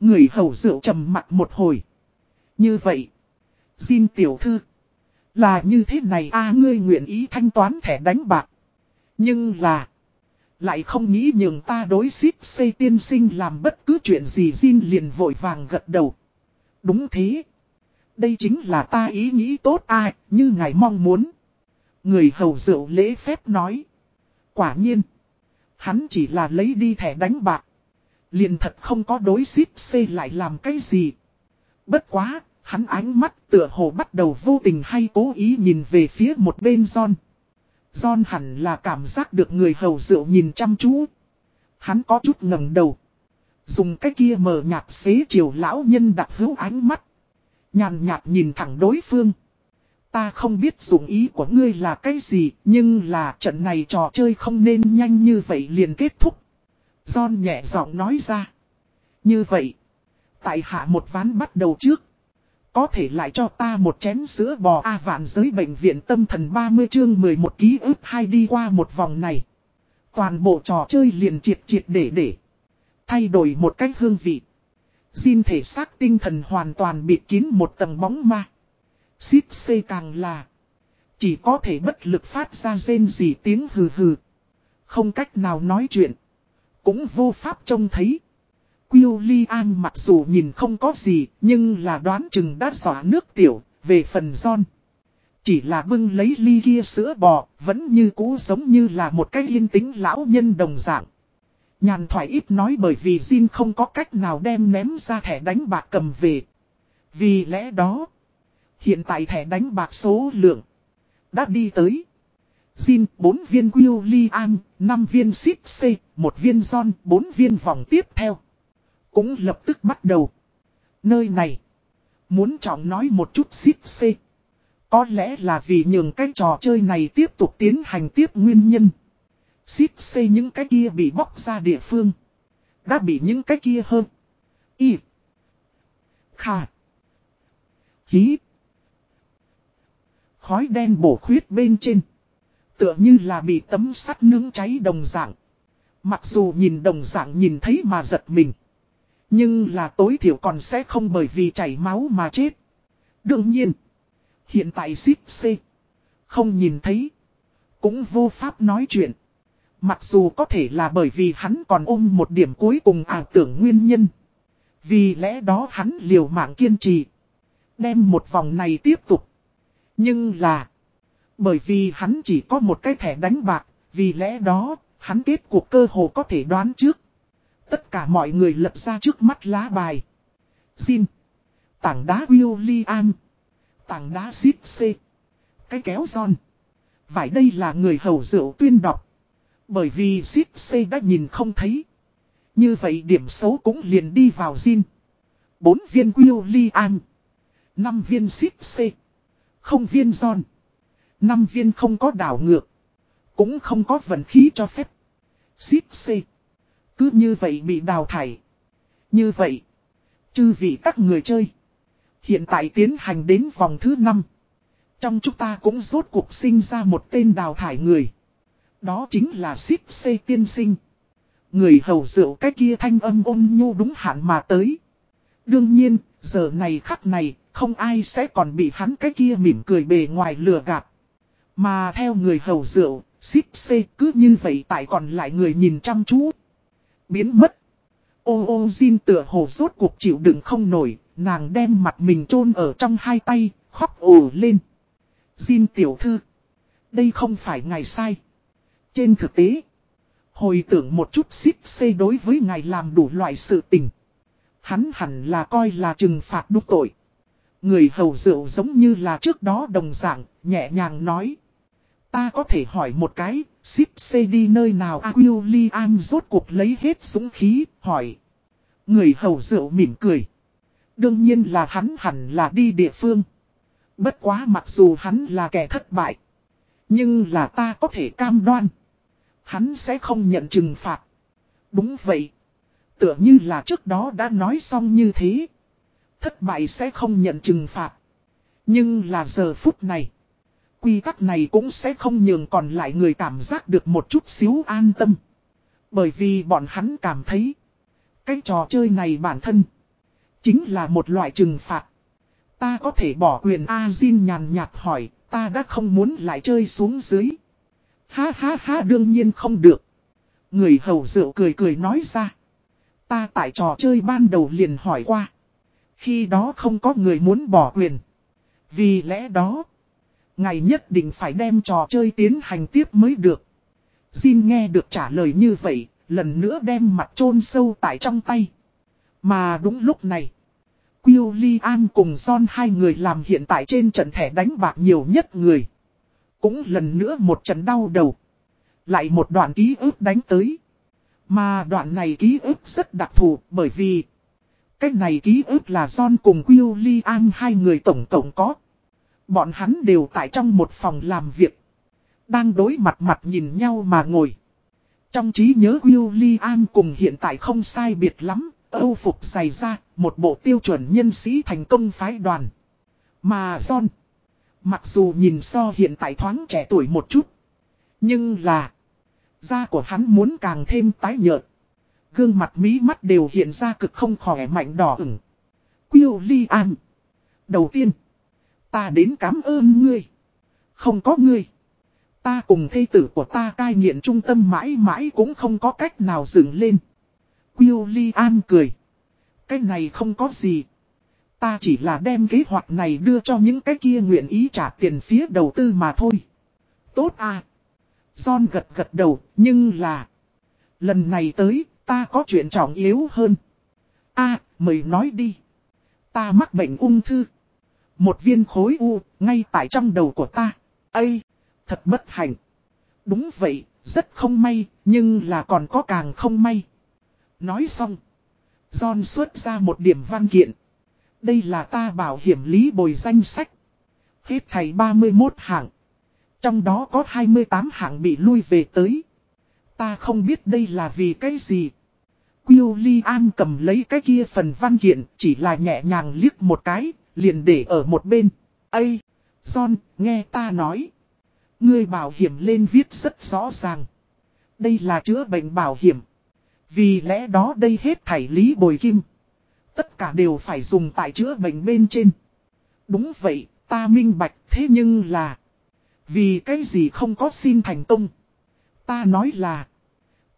Người hầu rượu trầm mặt một hồi. Như vậy. Jin tiểu thư. Là như thế này a ngươi nguyện ý thanh toán thẻ đánh bạc. Nhưng là. Lại không nghĩ nhường ta đối xíp xây tiên sinh làm bất cứ chuyện gì Jin liền vội vàng gật đầu. Đúng thế. Đây chính là ta ý nghĩ tốt ai, như ngài mong muốn. Người hầu rượu lễ phép nói. Quả nhiên. Hắn chỉ là lấy đi thẻ đánh bạc. Liền thật không có đối xíp xây lại làm cái gì. Bất quá, hắn ánh mắt tựa hồ bắt đầu vô tình hay cố ý nhìn về phía một bên John. John hẳn là cảm giác được người hầu rượu nhìn chăm chú. Hắn có chút ngẩng đầu. Dùng cái kia mờ nhạt xế chiều lão nhân đặt hữu ánh mắt. Nhàn nhạt nhìn thẳng đối phương. Ta không biết dụng ý của ngươi là cái gì, nhưng là trận này trò chơi không nên nhanh như vậy liền kết thúc. John nhẹ giọng nói ra. Như vậy, tại hạ một ván bắt đầu trước. Có thể lại cho ta một chén sữa bò A vạn giới bệnh viện tâm thần 30 chương 11 ký ức hay đi qua một vòng này. Toàn bộ trò chơi liền triệt triệt để để. Thay đổi một cách hương vị. Xin thể xác tinh thần hoàn toàn bịt kín một tầng bóng ma. Xít xê càng là. Chỉ có thể bất lực phát ra rên gì tiếng hừ hừ. Không cách nào nói chuyện. Cũng vô pháp trông thấy. William mặc dù nhìn không có gì, nhưng là đoán chừng đã giỏ nước tiểu, về phần John. Chỉ là bưng lấy ly kia sữa bò, vẫn như cũ giống như là một cái yên tĩnh lão nhân đồng dạng. Nhàn thoại ít nói bởi vì Jin không có cách nào đem ném ra thẻ đánh bạc cầm về. Vì lẽ đó, hiện tại thẻ đánh bạc số lượng đã đi tới. Jin 4 viên William, 5 viên Sip C, 1 viên John, 4 viên vòng tiếp theo. Cũng lập tức bắt đầu. Nơi này. Muốn trọng nói một chút xít xê. Có lẽ là vì nhường cái trò chơi này tiếp tục tiến hành tiếp nguyên nhân. Xít xê những cái kia bị bóc ra địa phương. Đã bị những cái kia hơn. Y. Khà. Hí. Khói đen bổ khuyết bên trên. Tựa như là bị tấm sắt nướng cháy đồng dạng. Mặc dù nhìn đồng dạng nhìn thấy mà giật mình. Nhưng là tối thiểu còn sẽ không bởi vì chảy máu mà chết. Đương nhiên. Hiện tại xít C. Không nhìn thấy. Cũng vô pháp nói chuyện. Mặc dù có thể là bởi vì hắn còn ôm một điểm cuối cùng ảo tưởng nguyên nhân. Vì lẽ đó hắn liều mạng kiên trì. Đem một vòng này tiếp tục. Nhưng là. Bởi vì hắn chỉ có một cái thẻ đánh bạc. Vì lẽ đó, hắn kết cuộc cơ hồ có thể đoán trước. Tất cả mọi người lật ra trước mắt lá bài. Xin. Tảng đá William. Tảng đá Zip C. Cái kéo giòn. Phải đây là người hầu rượu tuyên đọc. Bởi vì Zip C đã nhìn không thấy. Như vậy điểm xấu cũng liền đi vào Jin. 4 viên William. 5 viên Zip C. Không viên giòn. 5 viên không có đảo ngược. Cũng không có vận khí cho phép. Zip C. Cứ như vậy bị đào thải. Như vậy. Chư vị các người chơi. Hiện tại tiến hành đến vòng thứ 5. Trong chúng ta cũng rốt cuộc sinh ra một tên đào thải người. Đó chính là Xích C tiên sinh. Người hầu rượu cái kia thanh âm ôn nhu đúng hạn mà tới. Đương nhiên, giờ này khắc này, không ai sẽ còn bị hắn cái kia mỉm cười bề ngoài lừa gạt. Mà theo người hầu rượu, xích xê cứ như vậy tại còn lại người nhìn chăm chú. Biến mất. Ô ô Jin tựa hồ rốt cuộc chịu đựng không nổi, nàng đem mặt mình chôn ở trong hai tay, khóc ồ lên. Jin tiểu thư. Đây không phải ngài sai. Trên thực tế, hồi tưởng một chút xích xê đối với ngài làm đủ loại sự tình. Hắn hẳn là coi là trừng phạt đúc tội. Người hầu rượu giống như là trước đó đồng dạng, nhẹ nhàng nói. Ta có thể hỏi một cái, ship xê đi nơi nào à, William rốt cuộc lấy hết súng khí, hỏi. Người hầu rượu mỉm cười. Đương nhiên là hắn hẳn là đi địa phương. Bất quá mặc dù hắn là kẻ thất bại. Nhưng là ta có thể cam đoan. Hắn sẽ không nhận trừng phạt. Đúng vậy. Tựa như là trước đó đã nói xong như thế. Thất bại sẽ không nhận trừng phạt. Nhưng là giờ phút này. Quy tắc này cũng sẽ không nhường còn lại người cảm giác được một chút xíu an tâm. Bởi vì bọn hắn cảm thấy. Cái trò chơi này bản thân. Chính là một loại trừng phạt. Ta có thể bỏ quyền A-Zin nhàn nhạt hỏi. Ta đã không muốn lại chơi xuống dưới. Ha ha ha, đương nhiên không được. Người hầu rượu cười cười nói ra. Ta tại trò chơi ban đầu liền hỏi qua. Khi đó không có người muốn bỏ quyền. Vì lẽ đó. Ngày nhất định phải đem trò chơi tiến hành tiếp mới được. Jin nghe được trả lời như vậy, lần nữa đem mặt chôn sâu tại trong tay. Mà đúng lúc này, William cùng Son hai người làm hiện tại trên trận thẻ đánh bạc nhiều nhất người. Cũng lần nữa một trận đau đầu. Lại một đoạn ký ức đánh tới. Mà đoạn này ký ức rất đặc thù bởi vì Cách này ký ức là John cùng William hai người tổng tổng có. Bọn hắn đều tại trong một phòng làm việc. Đang đối mặt mặt nhìn nhau mà ngồi. Trong trí nhớ William cùng hiện tại không sai biệt lắm, âu phục dày ra, một bộ tiêu chuẩn nhân sĩ thành công phái đoàn. Mà John, mặc dù nhìn so hiện tại thoáng trẻ tuổi một chút, nhưng là, da của hắn muốn càng thêm tái nhợt. Gương mặt mí mắt đều hiện ra cực không khỏe mạnh đỏ ửng. William, đầu tiên, Ta đến cảm ơn ngươi. Không có ngươi. Ta cùng thây tử của ta cai nghiện trung tâm mãi mãi cũng không có cách nào dừng lên. William cười. Cái này không có gì. Ta chỉ là đem kế hoạch này đưa cho những cái kia nguyện ý trả tiền phía đầu tư mà thôi. Tốt à. John gật gật đầu, nhưng là... Lần này tới, ta có chuyện trọng yếu hơn. a à, mời nói đi. Ta mắc bệnh ung thư. Một viên khối u, ngay tại trong đầu của ta. Ây, thật bất hạnh. Đúng vậy, rất không may, nhưng là còn có càng không may. Nói xong. John xuất ra một điểm văn kiện. Đây là ta bảo hiểm lý bồi danh sách. Hết thầy 31 hạng. Trong đó có 28 hạng bị lui về tới. Ta không biết đây là vì cái gì. William cầm lấy cái kia phần văn kiện, chỉ là nhẹ nhàng liếc một cái, liền để ở một bên. Ây! John, nghe ta nói. Ngươi bảo hiểm lên viết rất rõ ràng. Đây là chữa bệnh bảo hiểm. Vì lẽ đó đây hết thảy lý bồi kim. Tất cả đều phải dùng tại chữa bệnh bên trên. Đúng vậy, ta minh bạch thế nhưng là... Vì cái gì không có xin thành công. Ta nói là...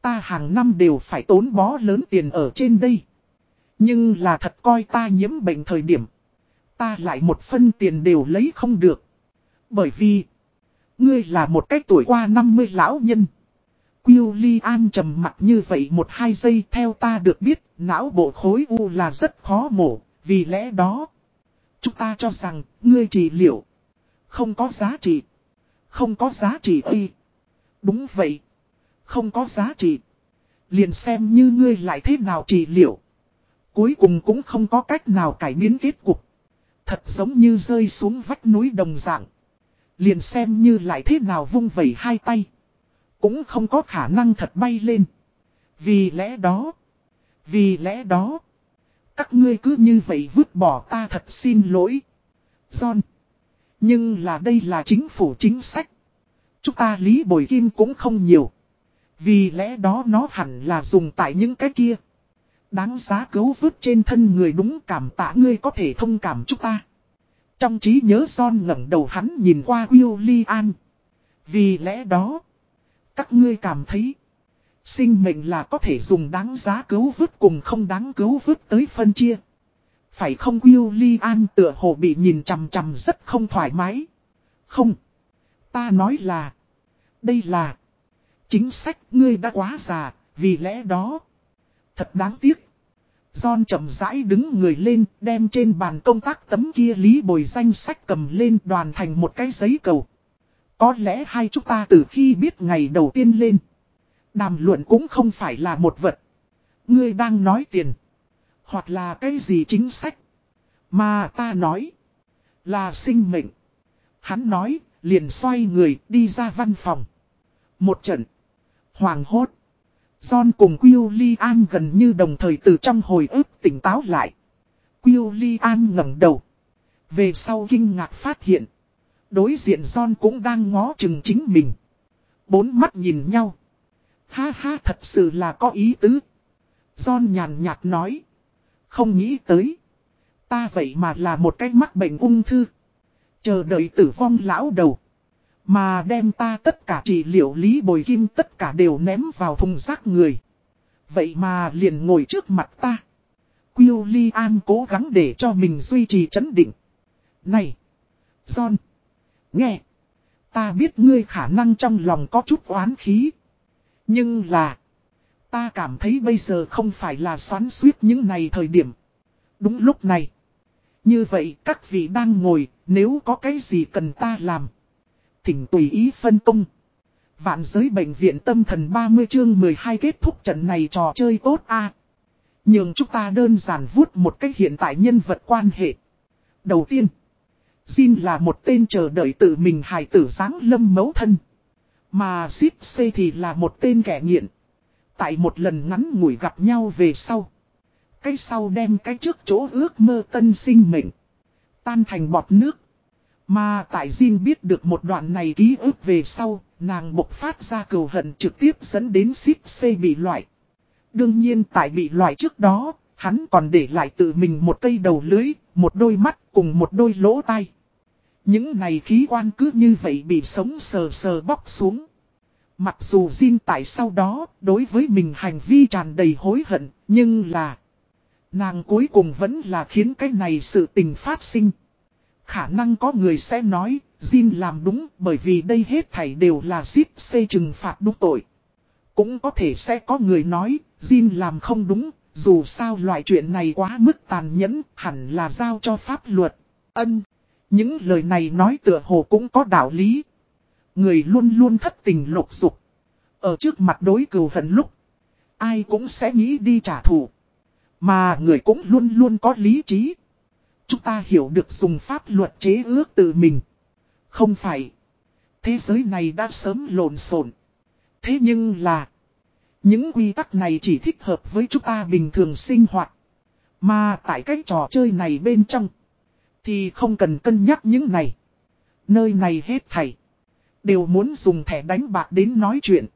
Ta hàng năm đều phải tốn bó lớn tiền ở trên đây. Nhưng là thật coi ta nhiễm bệnh thời điểm. Ta lại một phân tiền đều lấy không được. Bởi vì... Ngươi là một cách tuổi qua 50 lão nhân. William trầm mặt như vậy một hai giây theo ta được biết, não bộ khối u là rất khó mổ, vì lẽ đó. Chúng ta cho rằng, ngươi trị liệu, không có giá trị. Không có giá trị y. Đúng vậy. Không có giá trị. Liền xem như ngươi lại thế nào trị liệu. Cuối cùng cũng không có cách nào cải biến kết cục. Thật giống như rơi xuống vách núi đồng dạng. Liền xem như lại thế nào vung vẩy hai tay. Cũng không có khả năng thật bay lên. Vì lẽ đó. Vì lẽ đó. Các ngươi cứ như vậy vứt bỏ ta thật xin lỗi. John. Nhưng là đây là chính phủ chính sách. Chúng ta lý bồi kim cũng không nhiều. Vì lẽ đó nó hẳn là dùng tại những cái kia. Đáng giá cứu vứt trên thân người đúng cảm tạ ngươi có thể thông cảm chúng ta. Trong trí nhớ son ngẩng đầu hắn nhìn qua William. Vì lẽ đó, các ngươi cảm thấy, sinh mệnh là có thể dùng đáng giá cứu vứt cùng không đáng cứu vứt tới phân chia. Phải không William tựa hồ bị nhìn chằm chằm rất không thoải mái. Không. Ta nói là. Đây là. Chính sách ngươi đã quá già. Vì lẽ đó. Thật đáng tiếc. John chậm rãi đứng người lên đem trên bàn công tác tấm kia lý bồi danh sách cầm lên đoàn thành một cái giấy cầu. Có lẽ hai chúng ta từ khi biết ngày đầu tiên lên. Đàm luận cũng không phải là một vật. Ngươi đang nói tiền. Hoặc là cái gì chính sách. Mà ta nói. Là sinh mệnh. Hắn nói, liền xoay người đi ra văn phòng. Một trận. Hoàng hốt. John cùng William gần như đồng thời từ trong hồi ức tỉnh táo lại. William ngẩng đầu. Về sau kinh ngạc phát hiện. Đối diện John cũng đang ngó chừng chính mình. Bốn mắt nhìn nhau. Ha ha, thật sự là có ý tứ. John nhàn nhạt nói. Không nghĩ tới. Ta vậy mà là một cái mắc bệnh ung thư. Chờ đợi tử vong lão đầu. Mà đem ta tất cả trị liệu lý bồi kim tất cả đều ném vào thùng rác người. Vậy mà liền ngồi trước mặt ta. William cố gắng để cho mình duy trì chấn định. Này! John! Nghe! Ta biết ngươi khả năng trong lòng có chút oán khí. Nhưng là... Ta cảm thấy bây giờ không phải là xoắn suýt những này thời điểm. Đúng lúc này. Như vậy các vị đang ngồi, nếu có cái gì cần ta làm. Thỉnh tùy ý phân công. Vạn giới bệnh viện tâm thần 30 chương 12 kết thúc trận này trò chơi tốt a Nhưng chúng ta đơn giản vuốt một cách hiện tại nhân vật quan hệ. Đầu tiên. Jin là một tên chờ đợi tự mình hài tử sáng lâm mấu thân. Mà Zip C thì là một tên kẻ nghiện. Tại một lần ngắn ngủi gặp nhau về sau. Cái sau đem cái trước chỗ ước mơ tân sinh mệnh. Tan thành bọt nước. Mà tại Jin biết được một đoạn này ký ức về sau, nàng bộc phát ra cầu hận trực tiếp dẫn đến ship C bị loại. Đương nhiên tại bị loại trước đó, hắn còn để lại tự mình một cây đầu lưới, một đôi mắt cùng một đôi lỗ tai. Những này khí quan cứ như vậy bị sống sờ sờ bóc xuống. Mặc dù Jin tại sau đó, đối với mình hành vi tràn đầy hối hận, nhưng là... Nàng cuối cùng vẫn là khiến cái này sự tình phát sinh. Khả năng có người sẽ nói, Jin làm đúng bởi vì đây hết thảy đều là zip xây trừng phạt đúng tội. Cũng có thể sẽ có người nói, Jin làm không đúng, dù sao loại chuyện này quá mức tàn nhẫn, hẳn là giao cho pháp luật. Ân, những lời này nói tựa hồ cũng có đạo lý. Người luôn luôn thất tình lục dục. Ở trước mặt đối cừu hận lúc, ai cũng sẽ nghĩ đi trả thù. Mà người cũng luôn luôn có lý trí. Chúng ta hiểu được dùng pháp luật chế ước tự mình. Không phải. Thế giới này đã sớm lộn xộn. Thế nhưng là. Những quy tắc này chỉ thích hợp với chúng ta bình thường sinh hoạt. Mà tại cái trò chơi này bên trong. Thì không cần cân nhắc những này. Nơi này hết thảy. Đều muốn dùng thẻ đánh bạc đến nói chuyện.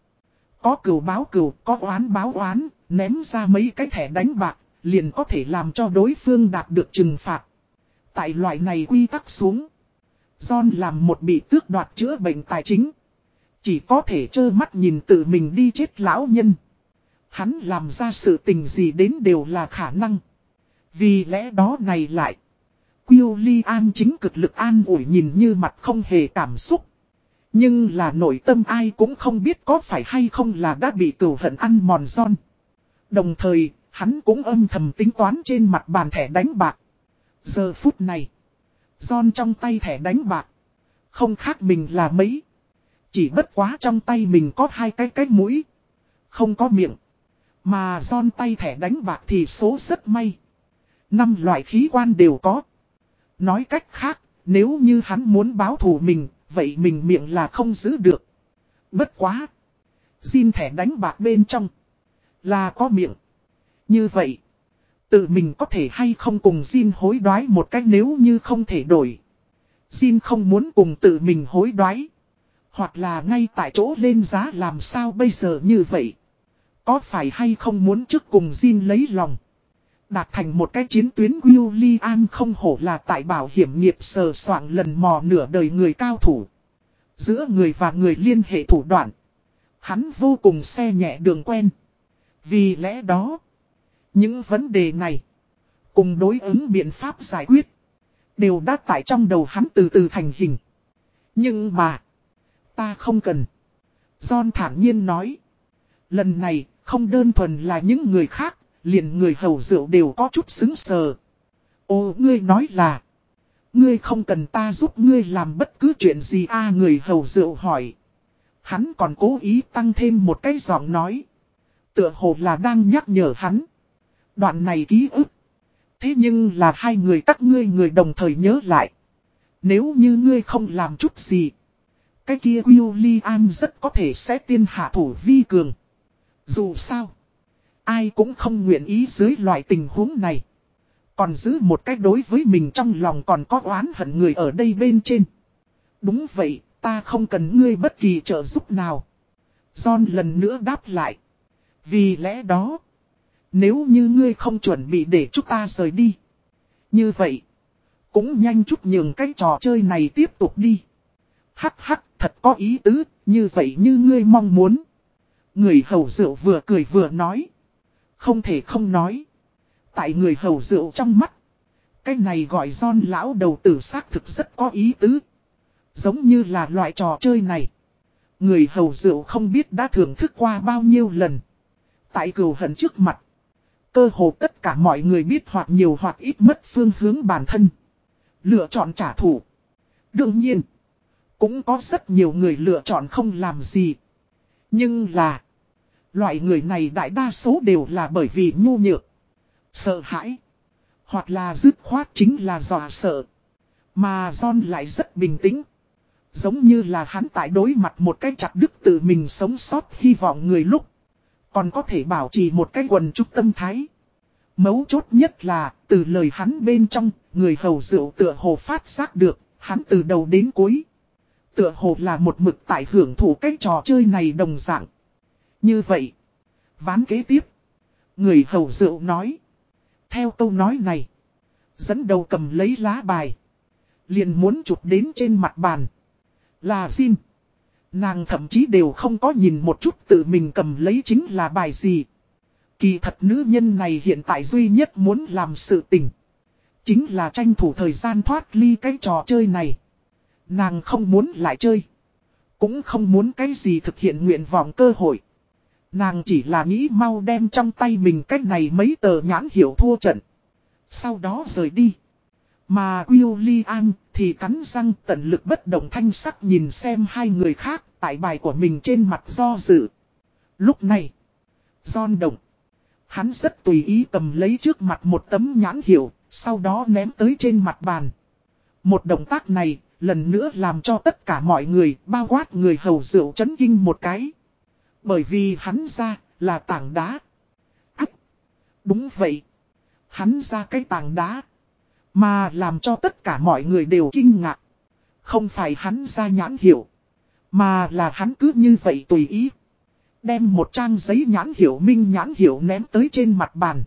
Có cửu báo cửu, có oán báo oán, ném ra mấy cái thẻ đánh bạc, liền có thể làm cho đối phương đạt được trừng phạt. Tại loại này quy tắc xuống. John làm một bị tước đoạt chữa bệnh tài chính. Chỉ có thể trơ mắt nhìn tự mình đi chết lão nhân. Hắn làm ra sự tình gì đến đều là khả năng. Vì lẽ đó này lại. William chính cực lực an ủi nhìn như mặt không hề cảm xúc. Nhưng là nội tâm ai cũng không biết có phải hay không là đã bị cửu hận ăn mòn John. Đồng thời, hắn cũng âm thầm tính toán trên mặt bàn thẻ đánh bạc. Giờ phút này, John trong tay thẻ đánh bạc. Không khác mình là mấy. Chỉ bất quá trong tay mình có hai cái cái mũi. Không có miệng. Mà John tay thẻ đánh bạc thì số rất may. Năm loại khí quan đều có. Nói cách khác, nếu như hắn muốn báo thù mình, vậy mình miệng là không giữ được. Bất quá. Xin thẻ đánh bạc bên trong. Là có miệng. Như vậy. Tự mình có thể hay không cùng xin hối đoái một cách nếu như không thể đổi. Xin không muốn cùng tự mình hối đoái. Hoặc là ngay tại chỗ lên giá làm sao bây giờ như vậy. Có phải hay không muốn trước cùng xin lấy lòng. Đạt thành một cái chiến tuyến William không hổ là tại bảo hiểm nghiệp sờ soạn lần mò nửa đời người cao thủ. Giữa người và người liên hệ thủ đoạn. Hắn vô cùng xe nhẹ đường quen. Vì lẽ đó, những vấn đề này, cùng đối ứng biện pháp giải quyết, đều đã tại trong đầu hắn từ từ thành hình. Nhưng mà, ta không cần. John thản nhiên nói, lần này không đơn thuần là những người khác, liền người hầu rượu đều có chút xứng sờ. Ô ngươi nói là, ngươi không cần ta giúp ngươi làm bất cứ chuyện gì a người hầu rượu hỏi. Hắn còn cố ý tăng thêm một cái giọng nói. Tựa hồ là đang nhắc nhở hắn. Đoạn này ký ức. Thế nhưng là hai người các ngươi người đồng thời nhớ lại. Nếu như ngươi không làm chút gì. Cái kia William rất có thể sẽ tiên hạ thủ vi cường. Dù sao. Ai cũng không nguyện ý dưới loại tình huống này. Còn giữ một cách đối với mình trong lòng còn có oán hận người ở đây bên trên. Đúng vậy, ta không cần ngươi bất kỳ trợ giúp nào. John lần nữa đáp lại. Vì lẽ đó, nếu như ngươi không chuẩn bị để chúng ta rời đi. Như vậy, cũng nhanh chút nhường cái trò chơi này tiếp tục đi. Hắc hắc, thật có ý tứ, như vậy như ngươi mong muốn. Người hầu rượu vừa cười vừa nói. Không thể không nói. Tại người hầu rượu trong mắt. Cái này gọi John lão đầu tử xác thực rất có ý tứ. Giống như là loại trò chơi này. Người hầu rượu không biết đã thưởng thức qua bao nhiêu lần. Tại cừu hận trước mặt. Cơ hồ tất cả mọi người biết hoặc nhiều hoặc ít mất phương hướng bản thân. Lựa chọn trả thù. Đương nhiên. Cũng có rất nhiều người lựa chọn không làm gì. Nhưng là. Loại người này đại đa số đều là bởi vì nhu nhược. Sợ hãi. Hoặc là dứt khoát chính là dọa sợ. Mà John lại rất bình tĩnh. Giống như là hắn tại đối mặt một cái chặt đức tự mình sống sót hy vọng người lúc. Còn có thể bảo trì một cái quần trúc tâm thái. Mấu chốt nhất là, từ lời hắn bên trong, người hầu rượu tựa hồ phát giác được, hắn từ đầu đến cuối. Tựa hồ là một mực tại hưởng thụ cái trò chơi này đồng dạng. Như vậy, ván kế tiếp, người hầu rượu nói. Theo câu nói này, dẫn đầu cầm lấy lá bài. Liền muốn chụp đến trên mặt bàn. Là xin. Nàng thậm chí đều không có nhìn một chút tự mình cầm lấy chính là bài gì. Kỳ thật nữ nhân này hiện tại duy nhất muốn làm sự tình. Chính là tranh thủ thời gian thoát ly cái trò chơi này. Nàng không muốn lại chơi. Cũng không muốn cái gì thực hiện nguyện vọng cơ hội. Nàng chỉ là nghĩ mau đem trong tay mình cách này mấy tờ nhãn hiểu thua trận. Sau đó rời đi. Mà William thì cắn răng tận lực bất động thanh sắc nhìn xem hai người khác tại bài của mình trên mặt do dự. Lúc này, John động. Hắn rất tùy ý cầm lấy trước mặt một tấm nhãn hiệu, sau đó ném tới trên mặt bàn. Một động tác này, lần nữa làm cho tất cả mọi người, bao quát người hầu rượu chấn kinh một cái. Bởi vì hắn ra, là tảng đá. Ách! Đúng vậy. Hắn ra cái tảng đá. Mà làm cho tất cả mọi người đều kinh ngạc. Không phải hắn ra nhãn hiệu. Mà là hắn cứ như vậy tùy ý. Đem một trang giấy nhãn hiệu minh nhãn hiệu ném tới trên mặt bàn.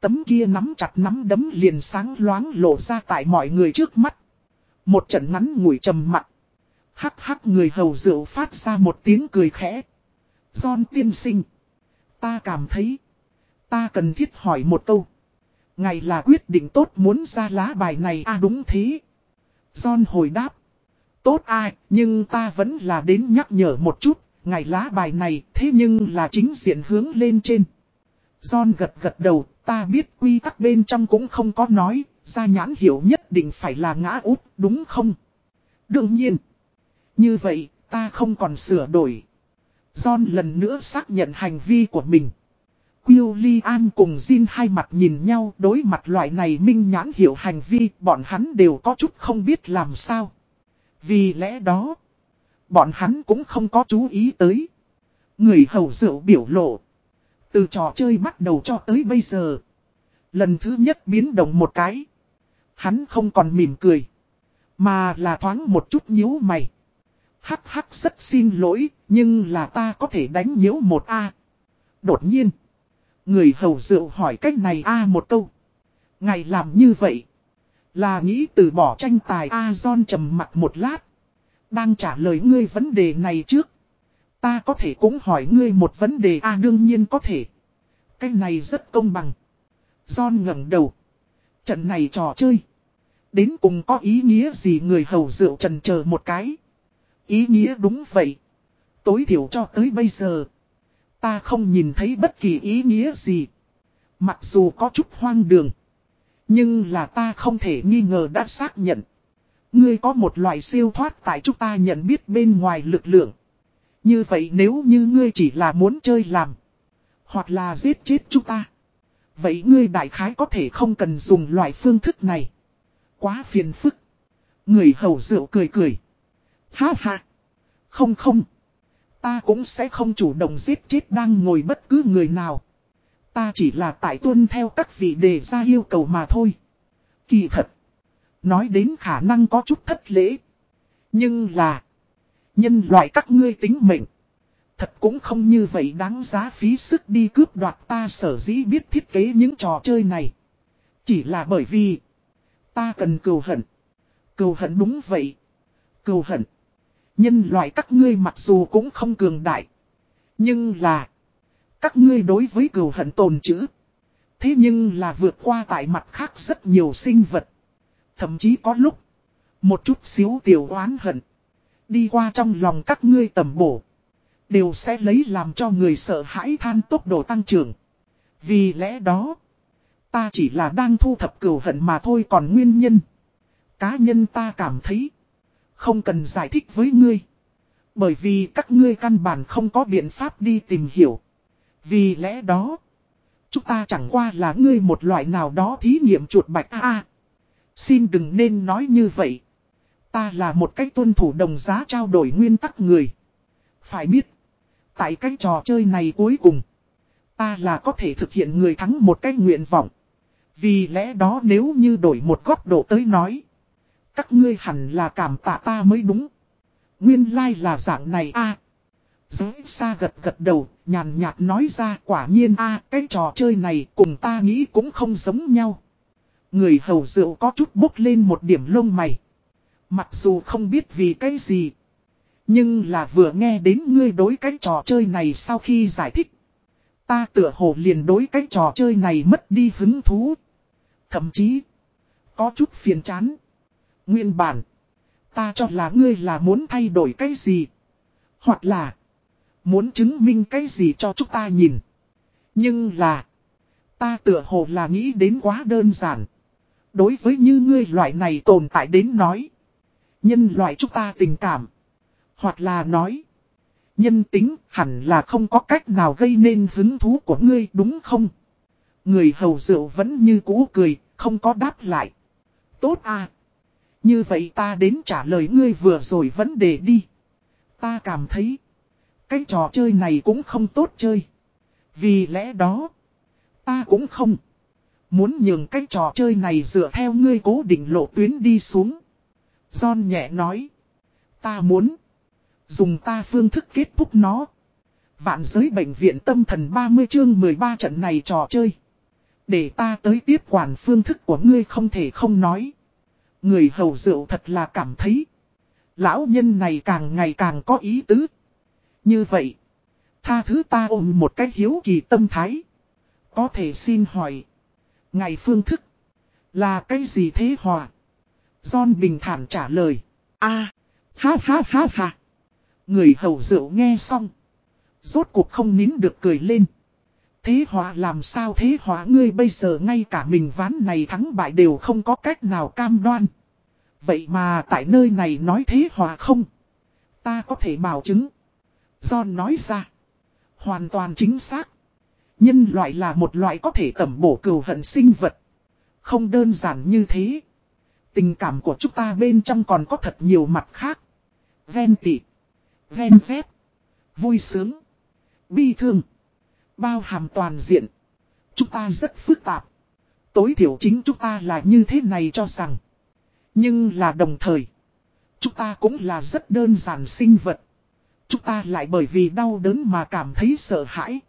Tấm kia nắm chặt nắm đấm liền sáng loáng lộ ra tại mọi người trước mắt. Một trận ngắn ngủi trầm mặt. Hắc hắc người hầu rượu phát ra một tiếng cười khẽ. John tiên sinh. Ta cảm thấy. Ta cần thiết hỏi một câu. Ngày là quyết định tốt muốn ra lá bài này à đúng thế. John hồi đáp. Tốt ai, nhưng ta vẫn là đến nhắc nhở một chút, ngày lá bài này thế nhưng là chính diện hướng lên trên. John gật gật đầu, ta biết quy tắc bên trong cũng không có nói, ra nhãn hiểu nhất định phải là ngã út, đúng không? Đương nhiên. Như vậy, ta không còn sửa đổi. John lần nữa xác nhận hành vi của mình. William cùng Jin hai mặt nhìn nhau đối mặt loại này minh nhãn hiểu hành vi bọn hắn đều có chút không biết làm sao. Vì lẽ đó, bọn hắn cũng không có chú ý tới. Người hầu rượu biểu lộ. Từ trò chơi bắt đầu cho tới bây giờ. Lần thứ nhất biến động một cái. Hắn không còn mỉm cười. Mà là thoáng một chút nhíu mày. Hắc hắc rất xin lỗi, nhưng là ta có thể đánh nhiễu một A. Đột nhiên. Người hầu rượu hỏi cách này A một câu. Ngày làm như vậy. Là nghĩ từ bỏ tranh tài A John trầm mặt một lát. Đang trả lời ngươi vấn đề này trước. Ta có thể cũng hỏi ngươi một vấn đề A đương nhiên có thể. Cái này rất công bằng. John ngẩng đầu. Trận này trò chơi. Đến cùng có ý nghĩa gì người hầu rượu trần chờ một cái. Ý nghĩa đúng vậy. Tối thiểu cho tới bây giờ. Ta không nhìn thấy bất kỳ ý nghĩa gì. Mặc dù có chút hoang đường. Nhưng là ta không thể nghi ngờ đã xác nhận. Ngươi có một loại siêu thoát tại chúng ta nhận biết bên ngoài lực lượng. Như vậy nếu như ngươi chỉ là muốn chơi làm. Hoặc là giết chết chúng ta. Vậy ngươi đại khái có thể không cần dùng loại phương thức này. Quá phiền phức. Người hầu rượu cười cười. Ha ha. Không không. Ta cũng sẽ không chủ động giết chết đang ngồi bất cứ người nào. Ta chỉ là tại tuân theo các vị đề ra yêu cầu mà thôi. Kỳ thật. Nói đến khả năng có chút thất lễ. Nhưng là. Nhân loại các ngươi tính mệnh. Thật cũng không như vậy đáng giá phí sức đi cướp đoạt ta sở dĩ biết thiết kế những trò chơi này. Chỉ là bởi vì. Ta cần cầu hận. Cầu hận đúng vậy. Cầu hận. Nhân loại các ngươi mặc dù cũng không cường đại. Nhưng là. Các ngươi đối với cửu hận tồn chữ. Thế nhưng là vượt qua tại mặt khác rất nhiều sinh vật. Thậm chí có lúc. Một chút xíu tiểu oán hận. Đi qua trong lòng các ngươi tầm bổ. Đều sẽ lấy làm cho người sợ hãi than tốc độ tăng trưởng. Vì lẽ đó. Ta chỉ là đang thu thập cửu hận mà thôi còn nguyên nhân. Cá nhân ta cảm thấy. Không cần giải thích với ngươi. Bởi vì các ngươi căn bản không có biện pháp đi tìm hiểu. Vì lẽ đó. Chúng ta chẳng qua là ngươi một loại nào đó thí nghiệm chuột bạch a Xin đừng nên nói như vậy. Ta là một cách tuân thủ đồng giá trao đổi nguyên tắc người. Phải biết. Tại cái trò chơi này cuối cùng. Ta là có thể thực hiện người thắng một cách nguyện vọng. Vì lẽ đó nếu như đổi một góc độ tới nói. Các ngươi hẳn là cảm tạ ta mới đúng. Nguyên lai like là dạng này a Giới xa gật gật đầu, nhàn nhạt nói ra quả nhiên a cái trò chơi này cùng ta nghĩ cũng không giống nhau. Người hầu rượu có chút bốc lên một điểm lông mày. Mặc dù không biết vì cái gì. Nhưng là vừa nghe đến ngươi đối cái trò chơi này sau khi giải thích. Ta tựa hồ liền đối cái trò chơi này mất đi hứng thú. Thậm chí, có chút phiền chán. Nguyên bản, ta cho là ngươi là muốn thay đổi cái gì. Hoặc là, muốn chứng minh cái gì cho chúng ta nhìn. Nhưng là, ta tựa hồ là nghĩ đến quá đơn giản. Đối với như ngươi loại này tồn tại đến nói. Nhân loại chúng ta tình cảm. Hoặc là nói. Nhân tính hẳn là không có cách nào gây nên hứng thú của ngươi đúng không? Người hầu rượu vẫn như cũ cười, không có đáp lại. Tốt à. Như vậy ta đến trả lời ngươi vừa rồi vấn đề đi. Ta cảm thấy. Cái trò chơi này cũng không tốt chơi. Vì lẽ đó. Ta cũng không. Muốn nhường cái trò chơi này dựa theo ngươi cố định lộ tuyến đi xuống. John nhẹ nói. Ta muốn. Dùng ta phương thức kết thúc nó. Vạn giới bệnh viện tâm thần 30 chương 13 trận này trò chơi. Để ta tới tiếp quản phương thức của ngươi không thể không nói. Người hầu rượu thật là cảm thấy. Lão nhân này càng ngày càng có ý tứ. Như vậy. Tha thứ ta ôm một cái hiếu kỳ tâm thái. Có thể xin hỏi. Ngày phương thức. Là cái gì thế hòa? John bình thản trả lời. a, ha ha ha ha. Người hầu rượu nghe xong. Rốt cuộc không nín được cười lên. Thế hòa làm sao thế hòa ngươi bây giờ ngay cả mình ván này thắng bại đều không có cách nào cam đoan. Vậy mà tại nơi này nói thế hòa không? Ta có thể bảo chứng. John nói ra. Hoàn toàn chính xác. Nhân loại là một loại có thể tẩm bổ cừu hận sinh vật. Không đơn giản như thế. Tình cảm của chúng ta bên trong còn có thật nhiều mặt khác. ghen tị. ghen phép. Vui sướng. Bi thương. Bao hàm toàn diện. Chúng ta rất phức tạp. Tối thiểu chính chúng ta là như thế này cho rằng. Nhưng là đồng thời. Chúng ta cũng là rất đơn giản sinh vật. Chúng ta lại bởi vì đau đớn mà cảm thấy sợ hãi.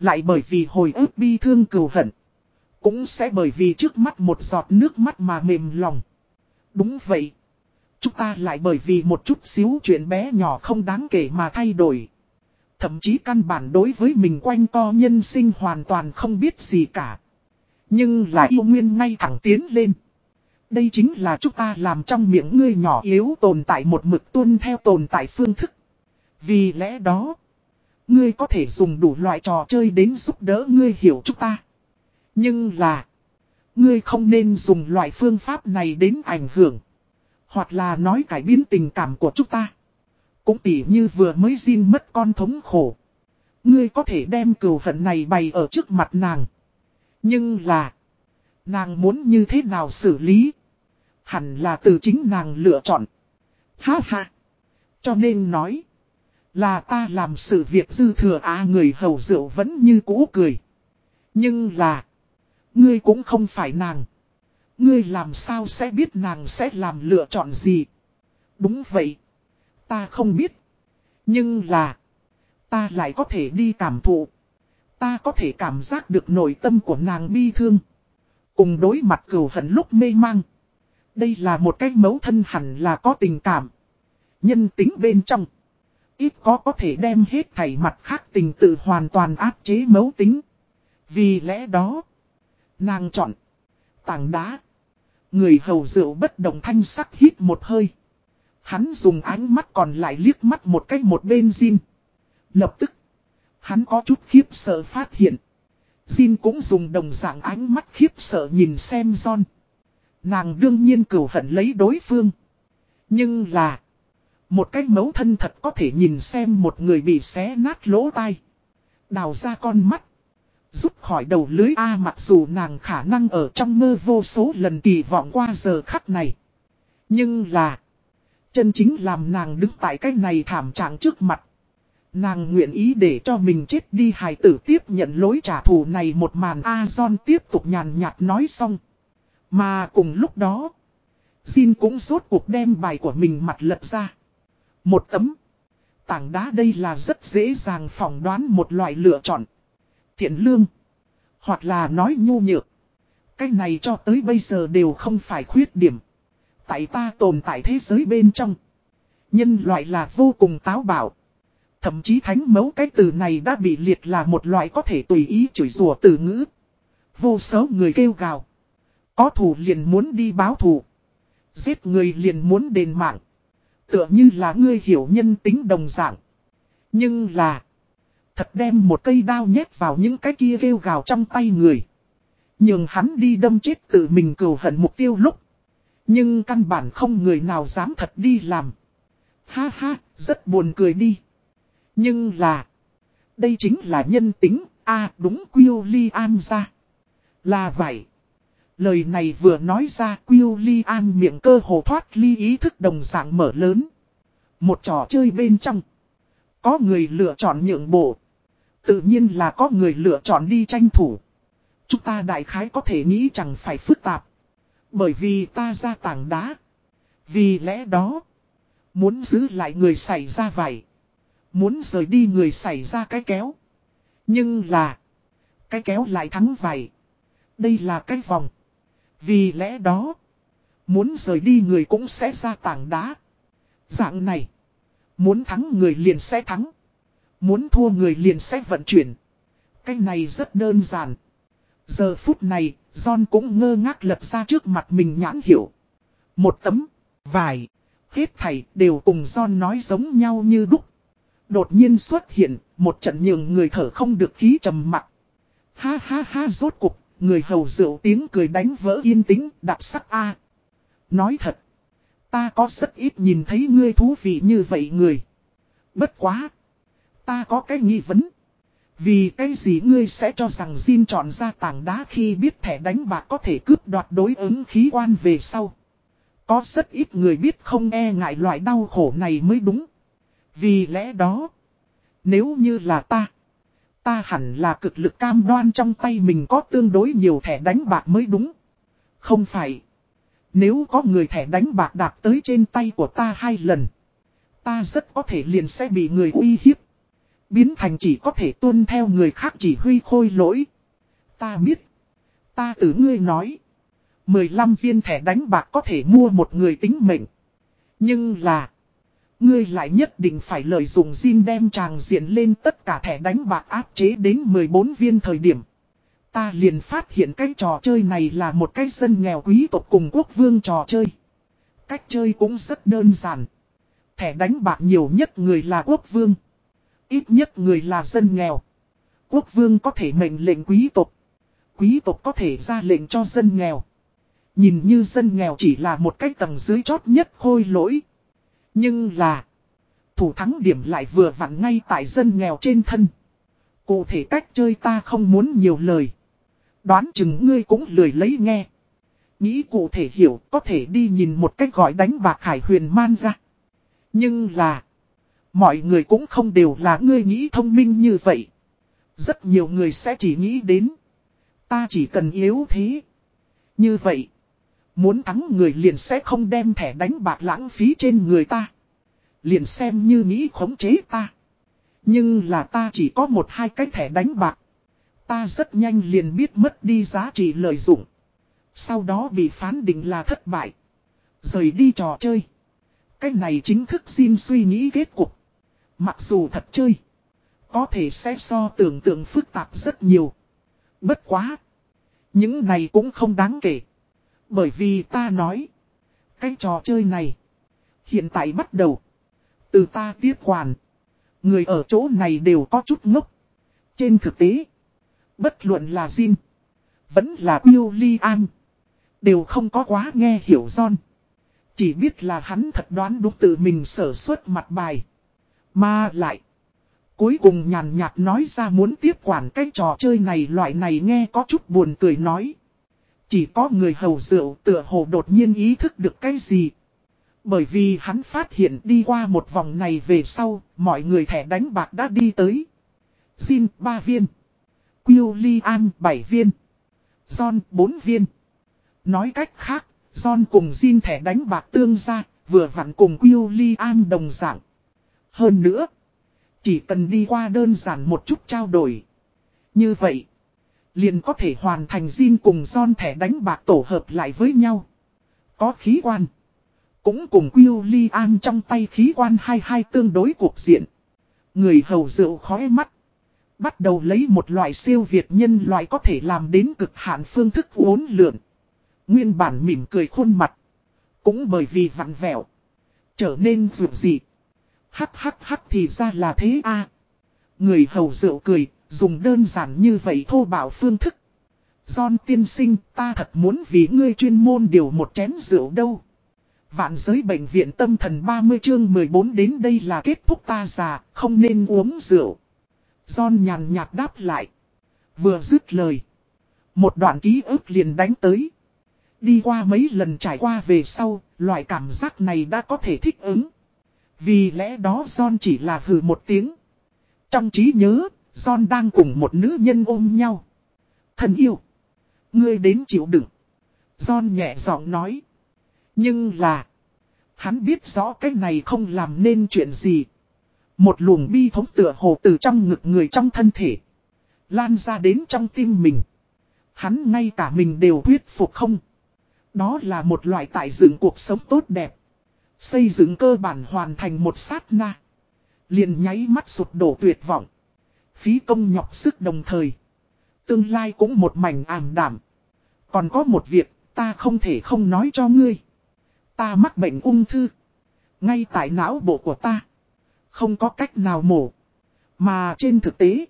Lại bởi vì hồi ức bi thương cừu hận. Cũng sẽ bởi vì trước mắt một giọt nước mắt mà mềm lòng. Đúng vậy. Chúng ta lại bởi vì một chút xíu chuyện bé nhỏ không đáng kể mà thay đổi. Thậm chí căn bản đối với mình quanh co nhân sinh hoàn toàn không biết gì cả. Nhưng là yêu nguyên ngay thẳng tiến lên. Đây chính là chúng ta làm trong miệng ngươi nhỏ yếu tồn tại một mực tuân theo tồn tại phương thức. Vì lẽ đó, ngươi có thể dùng đủ loại trò chơi đến giúp đỡ ngươi hiểu chúng ta. Nhưng là, ngươi không nên dùng loại phương pháp này đến ảnh hưởng. Hoặc là nói cải biến tình cảm của chúng ta. Cũng tỉ như vừa mới xin mất con thống khổ. Ngươi có thể đem cừu hận này bày ở trước mặt nàng. Nhưng là, nàng muốn như thế nào xử lý? Hẳn là từ chính nàng lựa chọn. Ha ha. Cho nên nói, là ta làm sự việc dư thừa à người hầu rượu vẫn như cũ cười. Nhưng là, ngươi cũng không phải nàng. Ngươi làm sao sẽ biết nàng sẽ làm lựa chọn gì? Đúng vậy. Ta không biết. Nhưng là. Ta lại có thể đi cảm thụ. Ta có thể cảm giác được nội tâm của nàng bi thương. Cùng đối mặt cừu hận lúc mê mang. Đây là một cái mấu thân hẳn là có tình cảm. Nhân tính bên trong. Ít có có thể đem hết thảy mặt khác tình tự hoàn toàn áp chế mấu tính. Vì lẽ đó. Nàng chọn. Tảng đá. Người hầu rượu bất động thanh sắc hít một hơi. Hắn dùng ánh mắt còn lại liếc mắt một cách một bên Jin. Lập tức, hắn có chút khiếp sợ phát hiện. Jin cũng dùng đồng dạng ánh mắt khiếp sợ nhìn xem John. Nàng đương nhiên cửu hận lấy đối phương. Nhưng là, một cái mấu thân thật có thể nhìn xem một người bị xé nát lỗ tai. Đào ra con mắt. Rút khỏi đầu lưới A mặc dù nàng khả năng ở trong mơ vô số lần kỳ vọng qua giờ khắc này. Nhưng là, Chân chính làm nàng đứng tại cái này thảm trạng trước mặt. Nàng nguyện ý để cho mình chết đi hài tử tiếp nhận lối trả thù này một màn A-zon tiếp tục nhàn nhạt nói xong. Mà cùng lúc đó, Jin cũng rốt cuộc đem bài của mình mặt lật ra. Một tấm. Tảng đá đây là rất dễ dàng phỏng đoán một loại lựa chọn. Thiện lương. Hoặc là nói nhu nhược. Cái này cho tới bây giờ đều không phải khuyết điểm tại ta tồn tại thế giới bên trong. Nhân loại là vô cùng táo bạo. Thậm chí thánh mấu cái từ này đã bị liệt là một loại có thể tùy ý chửi rủa từ ngữ. Vô số người kêu gào. Có thù liền muốn đi báo thù. Giết người liền muốn đền mạng. Tựa như là ngươi hiểu nhân tính đồng dạng. Nhưng là. Thật đem một cây đao nhét vào những cái kia kêu gào trong tay người. Nhưng hắn đi đâm chết tự mình cầu hận mục tiêu lúc. Nhưng căn bản không người nào dám thật đi làm. Ha ha, rất buồn cười đi. Nhưng là... Đây chính là nhân tính, a à, đúng Quyêu Li An ra. Là vậy. Lời này vừa nói ra William miệng cơ hồ thoát ly ý thức đồng dạng mở lớn. Một trò chơi bên trong. Có người lựa chọn nhượng bộ. Tự nhiên là có người lựa chọn đi tranh thủ. Chúng ta đại khái có thể nghĩ chẳng phải phức tạp. Bởi vì ta ra tảng đá. Vì lẽ đó. Muốn giữ lại người xảy ra vậy. Muốn rời đi người xảy ra cái kéo. Nhưng là. Cái kéo lại thắng vậy. Đây là cái vòng. Vì lẽ đó. Muốn rời đi người cũng sẽ ra tảng đá. Dạng này. Muốn thắng người liền sẽ thắng. Muốn thua người liền sẽ vận chuyển. Cái này rất đơn giản. Giờ phút này, John cũng ngơ ngác lật ra trước mặt mình nhãn hiểu. Một tấm, vài, hết thảy đều cùng John nói giống nhau như đúc. Đột nhiên xuất hiện, một trận nhường người thở không được khí trầm mặc. Ha ha ha rốt cục, người hầu rượu tiếng cười đánh vỡ yên tĩnh, đặc sắc a. Nói thật, ta có rất ít nhìn thấy ngươi thú vị như vậy người. Bất quá, ta có cái nghi vấn. Vì cái gì ngươi sẽ cho rằng Jin chọn ra tảng đá khi biết thẻ đánh bạc có thể cướp đoạt đối ứng khí quan về sau. Có rất ít người biết không e ngại loại đau khổ này mới đúng. Vì lẽ đó, nếu như là ta, ta hẳn là cực lực cam đoan trong tay mình có tương đối nhiều thẻ đánh bạc mới đúng. Không phải. Nếu có người thẻ đánh bạc đạp tới trên tay của ta hai lần, ta rất có thể liền sẽ bị người uy hiếp. Biến thành chỉ có thể tuân theo người khác chỉ huy khôi lỗi. Ta biết. Ta tử ngươi nói. 15 viên thẻ đánh bạc có thể mua một người tính mệnh. Nhưng là. Ngươi lại nhất định phải lợi dụng Jin đem tràng diện lên tất cả thẻ đánh bạc áp chế đến 14 viên thời điểm. Ta liền phát hiện cái trò chơi này là một cái dân nghèo quý tộc cùng quốc vương trò chơi. Cách chơi cũng rất đơn giản. Thẻ đánh bạc nhiều nhất người là quốc vương. Ít nhất người là dân nghèo. Quốc vương có thể mệnh lệnh quý tộc. Quý tộc có thể ra lệnh cho dân nghèo. Nhìn như dân nghèo chỉ là một cái tầng dưới chót nhất khôi lỗi. Nhưng là. Thủ thắng điểm lại vừa vặn ngay tại dân nghèo trên thân. Cụ thể cách chơi ta không muốn nhiều lời. Đoán chừng ngươi cũng lười lấy nghe. Nghĩ cụ thể hiểu, có thể đi nhìn một cách gọi đánh bạc khải huyền man ra. Nhưng là. Mọi người cũng không đều là ngươi nghĩ thông minh như vậy. Rất nhiều người sẽ chỉ nghĩ đến. Ta chỉ cần yếu thế. Như vậy. Muốn thắng người liền sẽ không đem thẻ đánh bạc lãng phí trên người ta. Liền xem như nghĩ khống chế ta. Nhưng là ta chỉ có một hai cái thẻ đánh bạc. Ta rất nhanh liền biết mất đi giá trị lợi dụng. Sau đó bị phán định là thất bại. Rời đi trò chơi. Cái này chính thức xin suy nghĩ kết cục. Mặc dù thật chơi. Có thể sẽ so tưởng tượng phức tạp rất nhiều. Bất quá. Những này cũng không đáng kể. Bởi vì ta nói. Cái trò chơi này. Hiện tại bắt đầu. Từ ta tiếp quản. Người ở chỗ này đều có chút ngốc. Trên thực tế. Bất luận là Jin. Vẫn là William. Đều không có quá nghe hiểu John. Chỉ biết là hắn thật đoán đúng tự mình sở xuất mặt bài. Mà lại. Cuối cùng nhàn nhạt nói ra muốn tiếp quản cái trò chơi này loại này nghe có chút buồn cười nói. Chỉ có người hầu rượu tựa hồ đột nhiên ý thức được cái gì. Bởi vì hắn phát hiện đi qua một vòng này về sau, mọi người thẻ đánh bạc đã đi tới. Jin 3 viên. William 7 viên. John 4 viên. Nói cách khác, John cùng Jin thẻ đánh bạc tương ra, vừa vặn cùng William đồng dạng. Hơn nữa, chỉ cần đi qua đơn giản một chút trao đổi. Như vậy, liền có thể hoàn thành Jin cùng John thẻ đánh bạc tổ hợp lại với nhau. Có khí quan. Cũng cùng William trong tay khí quan hai hai tương đối cuộc diện. Người hầu rượu khói mắt. Bắt đầu lấy một loại siêu việt nhân loại có thể làm đến cực hạn phương thức uốn lượn. Nguyên bản mỉm cười khuôn mặt. Cũng bởi vì vặn vẹo. Trở nên rượu dịp. Hắc hắc hắc thì ra là thế a Người hầu rượu cười, dùng đơn giản như vậy thô bạo phương thức. John tiên sinh ta thật muốn vì ngươi chuyên môn điều một chén rượu đâu. Vạn giới bệnh viện tâm thần 30 chương 14 đến đây là kết thúc ta già, không nên uống rượu. John nhàn nhạt đáp lại. Vừa dứt lời. Một đoạn ký ức liền đánh tới. Đi qua mấy lần trải qua về sau, loại cảm giác này đã có thể thích ứng. Vì lẽ đó John chỉ là hừ một tiếng. Trong trí nhớ, John đang cùng một nữ nhân ôm nhau. Thân yêu. Ngươi đến chịu đựng. John nhẹ giọng nói. Nhưng là. Hắn biết rõ cái này không làm nên chuyện gì. Một luồng bi thống tựa hồ từ trong ngực người trong thân thể. Lan ra đến trong tim mình. Hắn ngay cả mình đều thuyết phục không. Đó là một loại tại dựng cuộc sống tốt đẹp. Xây dựng cơ bản hoàn thành một sát na. Liền nháy mắt sụt đổ tuyệt vọng. Phí công nhọc sức đồng thời. Tương lai cũng một mảnh ảm đảm. Còn có một việc, ta không thể không nói cho ngươi. Ta mắc bệnh ung thư. Ngay tại não bộ của ta. Không có cách nào mổ. Mà trên thực tế,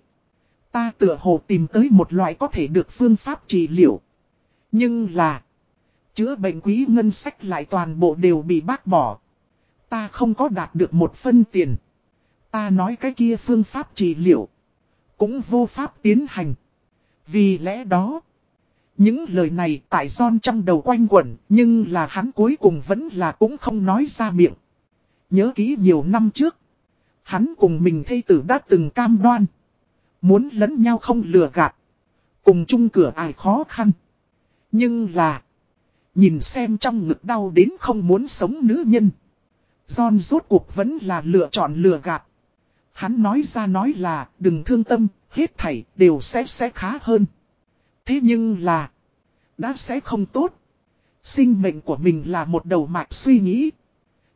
ta tựa hồ tìm tới một loại có thể được phương pháp trị liệu. Nhưng là, chữa bệnh quý ngân sách lại toàn bộ đều bị bác bỏ. Ta không có đạt được một phân tiền. Ta nói cái kia phương pháp trị liệu. Cũng vô pháp tiến hành. Vì lẽ đó. Những lời này tại John trong đầu quanh quẩn. Nhưng là hắn cuối cùng vẫn là cũng không nói ra miệng. Nhớ ký nhiều năm trước. Hắn cùng mình thây tử đã từng cam đoan. Muốn lẫn nhau không lừa gạt. Cùng chung cửa ai khó khăn. Nhưng là. Nhìn xem trong ngực đau đến không muốn sống nữ nhân. John rốt cuộc vẫn là lựa chọn lừa gạt. Hắn nói ra nói là đừng thương tâm, hết thảy đều sẽ sẽ khá hơn. Thế nhưng là, đã sẽ không tốt. Sinh mệnh của mình là một đầu mạch suy nghĩ.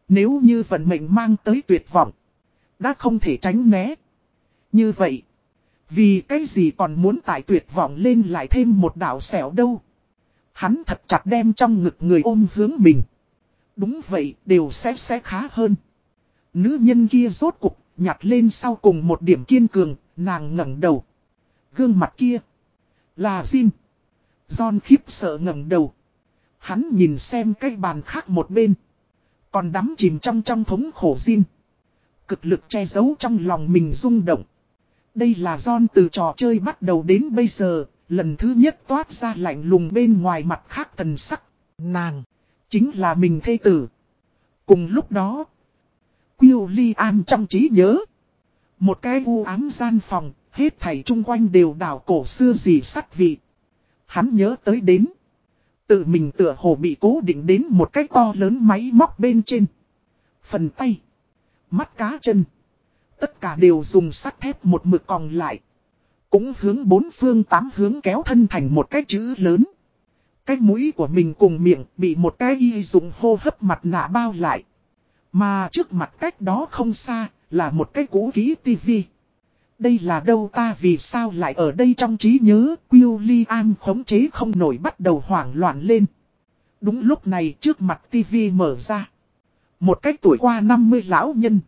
Nếu như vận mệnh mang tới tuyệt vọng, đã không thể tránh né. Như vậy, vì cái gì còn muốn tại tuyệt vọng lên lại thêm một đảo xẻo đâu. Hắn thật chặt đem trong ngực người ôm hướng mình. Đúng vậy, đều sẽ sẽ khá hơn. Nữ nhân kia rốt cục, nhặt lên sau cùng một điểm kiên cường, nàng ngẩng đầu. Gương mặt kia, là Jin. John khiếp sợ ngẩng đầu. Hắn nhìn xem cái bàn khác một bên. Còn đắm chìm trong trong thống khổ Jin. Cực lực che giấu trong lòng mình rung động. Đây là John từ trò chơi bắt đầu đến bây giờ, lần thứ nhất toát ra lạnh lùng bên ngoài mặt khác thần sắc. Nàng, chính là mình thê tử. Cùng lúc đó, William trong trí nhớ. Một cái u ám gian phòng, hết thảy chung quanh đều đảo cổ xưa gì sắt vị. Hắn nhớ tới đến. Tự mình tựa hồ bị cố định đến một cái to lớn máy móc bên trên. Phần tay. Mắt cá chân. Tất cả đều dùng sắt thép một mực còn lại. Cũng hướng bốn phương tám hướng kéo thân thành một cái chữ lớn. Cái mũi của mình cùng miệng bị một cái y dùng hô hấp mặt nạ bao lại. Mà trước mặt cách đó không xa là một cái cũ ký tivi. Đây là đâu ta vì sao lại ở đây trong trí nhớ William khống chế không nổi bắt đầu hoảng loạn lên. Đúng lúc này trước mặt tivi mở ra. Một cách tuổi qua 50 lão nhân.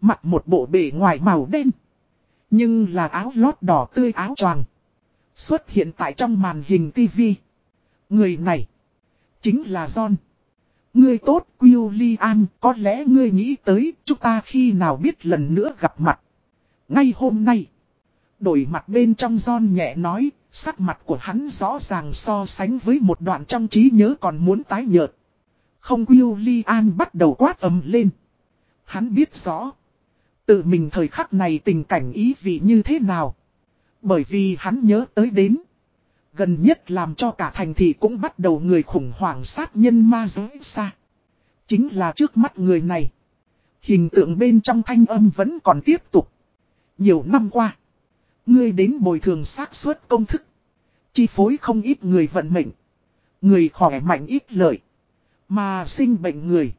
Mặc một bộ bể ngoài màu đen. Nhưng là áo lót đỏ tươi áo choàng Xuất hiện tại trong màn hình tivi. Người này. Chính là John. Ngươi tốt, William, có lẽ ngươi nghĩ tới chúng ta khi nào biết lần nữa gặp mặt. Ngay hôm nay. Đổi mặt bên trong John nhẹ nói, sắc mặt của hắn rõ ràng so sánh với một đoạn trong trí nhớ còn muốn tái nhợt. Không William bắt đầu quát ầm lên. Hắn biết rõ. Tự mình thời khắc này tình cảnh ý vị như thế nào. Bởi vì hắn nhớ tới đến. Gần nhất làm cho cả thành thị cũng bắt đầu người khủng hoảng sát nhân ma giới xa. Chính là trước mắt người này. Hình tượng bên trong thanh âm vẫn còn tiếp tục. Nhiều năm qua. Ngươi đến bồi thường xác suất công thức. Chi phối không ít người vận mệnh. Người khỏe mạnh ít lợi. Mà sinh bệnh người.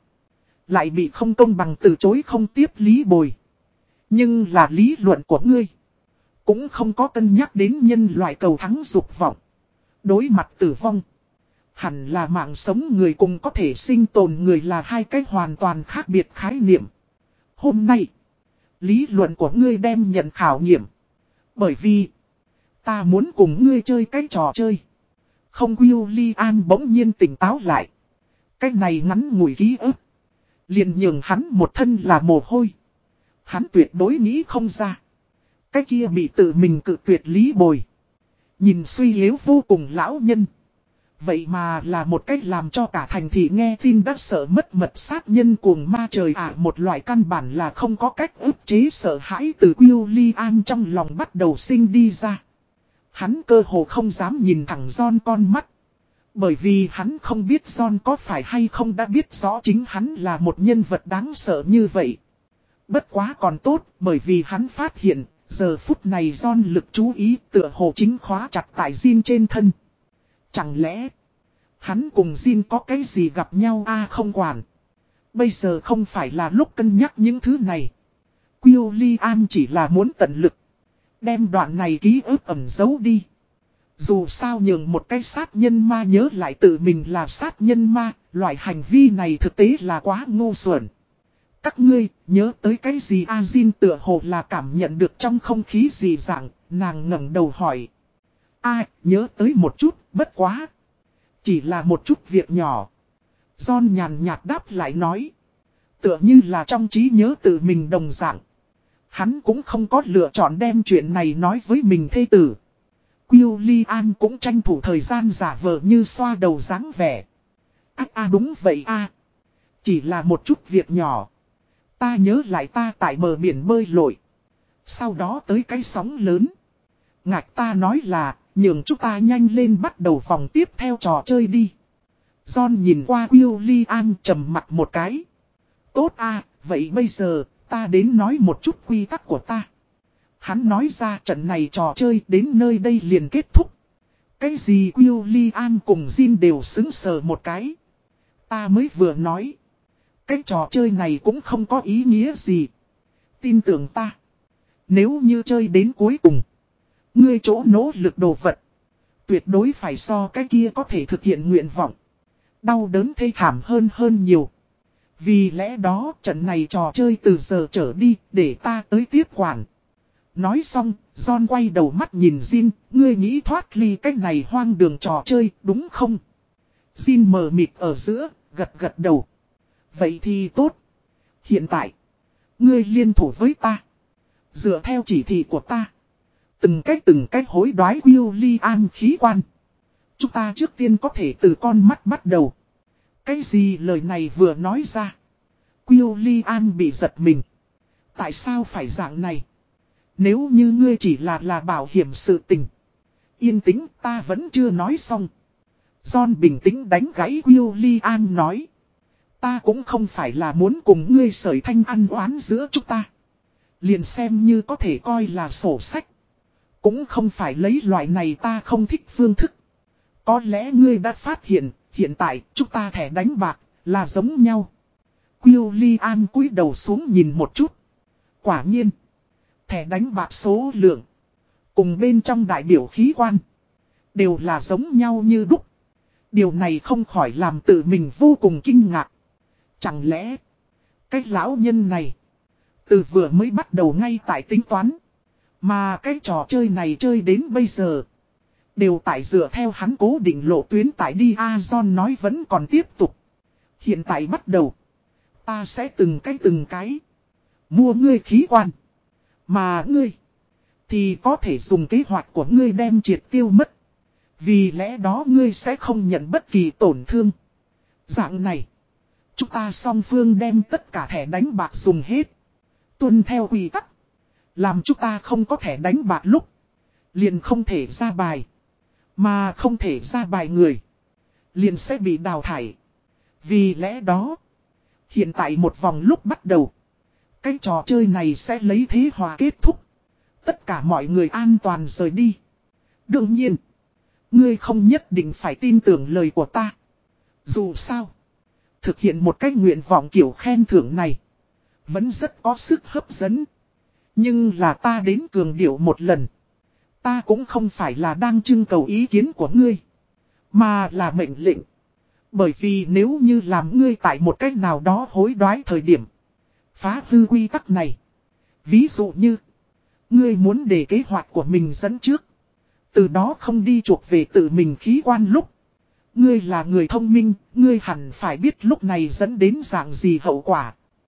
Lại bị không công bằng từ chối không tiếp lý bồi. Nhưng là lý luận của ngươi. Cũng không có cân nhắc đến nhân loại cầu thắng dục vọng. Đối mặt tử vong. Hẳn là mạng sống người cùng có thể sinh tồn người là hai cách hoàn toàn khác biệt khái niệm. Hôm nay, lý luận của ngươi đem nhận khảo nghiệm. Bởi vì, ta muốn cùng ngươi chơi cái trò chơi. Không William bỗng nhiên tỉnh táo lại. Cái này ngắn ngủi ký ức. liền nhường hắn một thân là mồ hôi. Hắn tuyệt đối nghĩ không ra. Cái kia bị tự mình cự tuyệt lý bồi. Nhìn suy yếu vô cùng lão nhân. Vậy mà là một cách làm cho cả thành thị nghe tin đã sợ mất mật sát nhân cuồng ma trời ạ à, một loại căn bản là không có cách ức chế sợ hãi từ William trong lòng bắt đầu sinh đi ra. Hắn cơ hồ không dám nhìn thẳng John con mắt. Bởi vì hắn không biết John có phải hay không đã biết rõ chính hắn là một nhân vật đáng sợ như vậy. Bất quá còn tốt bởi vì hắn phát hiện giờ phút này John lực chú ý tựa hồ chính khóa chặt tại Jin trên thân. Chẳng lẽ hắn cùng Jin có cái gì gặp nhau a không quản. Bây giờ không phải là lúc cân nhắc những thứ này. William chỉ là muốn tận lực. Đem đoạn này ký ức ẩm giấu đi. Dù sao nhường một cái sát nhân ma nhớ lại tự mình là sát nhân ma, loại hành vi này thực tế là quá ngu xuẩn. Các ngươi, nhớ tới cái gì A Jin tựa hồ là cảm nhận được trong không khí gì dạng, nàng ngẩng đầu hỏi. A, nhớ tới một chút, bất quá. Chỉ là một chút việc nhỏ. John nhàn nhạt đáp lại nói. Tựa như là trong trí nhớ tự mình đồng dạng. Hắn cũng không có lựa chọn đem chuyện này nói với mình thê tử. William cũng tranh thủ thời gian giả vờ như xoa đầu dáng vẻ. À, à đúng vậy a Chỉ là một chút việc nhỏ. Ta nhớ lại ta tại bờ biển bơi lội. Sau đó tới cái sóng lớn. Ngạch ta nói là, nhường chúng ta nhanh lên bắt đầu vòng tiếp theo trò chơi đi. John nhìn qua William trầm mặt một cái. Tốt a vậy bây giờ, ta đến nói một chút quy tắc của ta. Hắn nói ra trận này trò chơi đến nơi đây liền kết thúc. Cái gì William cùng Jin đều xứng sờ một cái. Ta mới vừa nói. Cái trò chơi này cũng không có ý nghĩa gì. Tin tưởng ta. Nếu như chơi đến cuối cùng. Ngươi chỗ nỗ lực đồ vật. Tuyệt đối phải so cái kia có thể thực hiện nguyện vọng. Đau đớn thê thảm hơn hơn nhiều. Vì lẽ đó trận này trò chơi từ giờ trở đi để ta tới tiếp quản. Nói xong, John quay đầu mắt nhìn Jin, ngươi nghĩ thoát ly cách này hoang đường trò chơi, đúng không? Jin mờ mịt ở giữa, gật gật đầu. Vậy thì tốt. Hiện tại, ngươi liên thủ với ta. Dựa theo chỉ thị của ta. Từng cách từng cách hối đoái William khí quan. Chúng ta trước tiên có thể từ con mắt bắt đầu. Cái gì lời này vừa nói ra. William bị giật mình. Tại sao phải dạng này? Nếu như ngươi chỉ là là bảo hiểm sự tình. Yên tĩnh ta vẫn chưa nói xong. John bình tĩnh đánh gãy William nói. Ta cũng không phải là muốn cùng ngươi sởi thanh ăn oán giữa chúng ta. Liền xem như có thể coi là sổ sách. Cũng không phải lấy loại này ta không thích phương thức. Có lẽ ngươi đã phát hiện, hiện tại chúng ta thẻ đánh bạc, là giống nhau. William cúi đầu xuống nhìn một chút. Quả nhiên thẻ đánh bạc số lượng. Cùng bên trong đại biểu khí quan. Đều là giống nhau như đúc. Điều này không khỏi làm tự mình vô cùng kinh ngạc. Chẳng lẽ. Cái lão nhân này. Từ vừa mới bắt đầu ngay tại tính toán. Mà cái trò chơi này chơi đến bây giờ. Đều tại dựa theo hắn cố định lộ tuyến tại đi Azon nói vẫn còn tiếp tục. Hiện tại bắt đầu. Ta sẽ từng cái từng cái. Mua ngươi khí quan. Mà ngươi, thì có thể dùng kế hoạch của ngươi đem triệt tiêu mất. Vì lẽ đó ngươi sẽ không nhận bất kỳ tổn thương. Dạng này, chúng ta song phương đem tất cả thẻ đánh bạc dùng hết. Tuân theo quy tắc. Làm chúng ta không có thẻ đánh bạc lúc. Liền không thể ra bài. Mà không thể ra bài người. Liền sẽ bị đào thải. Vì lẽ đó. Hiện tại một vòng lúc bắt đầu. Cái trò chơi này sẽ lấy thế hòa kết thúc. Tất cả mọi người an toàn rời đi. Đương nhiên. Ngươi không nhất định phải tin tưởng lời của ta. Dù sao. Thực hiện một cách nguyện vọng kiểu khen thưởng này. Vẫn rất có sức hấp dẫn. Nhưng là ta đến cường điệu một lần. Ta cũng không phải là đang trưng cầu ý kiến của ngươi. Mà là mệnh lệnh. Bởi vì nếu như làm ngươi tại một cách nào đó hối đoái thời điểm. Phá hư quy tắc này. Ví dụ như. Ngươi muốn để kế hoạch của mình dẫn trước. Từ đó không đi chuộc về tự mình khí quan lúc. Ngươi là người thông minh, ngươi hẳn phải biết lúc này dẫn đến dạng gì hậu quả.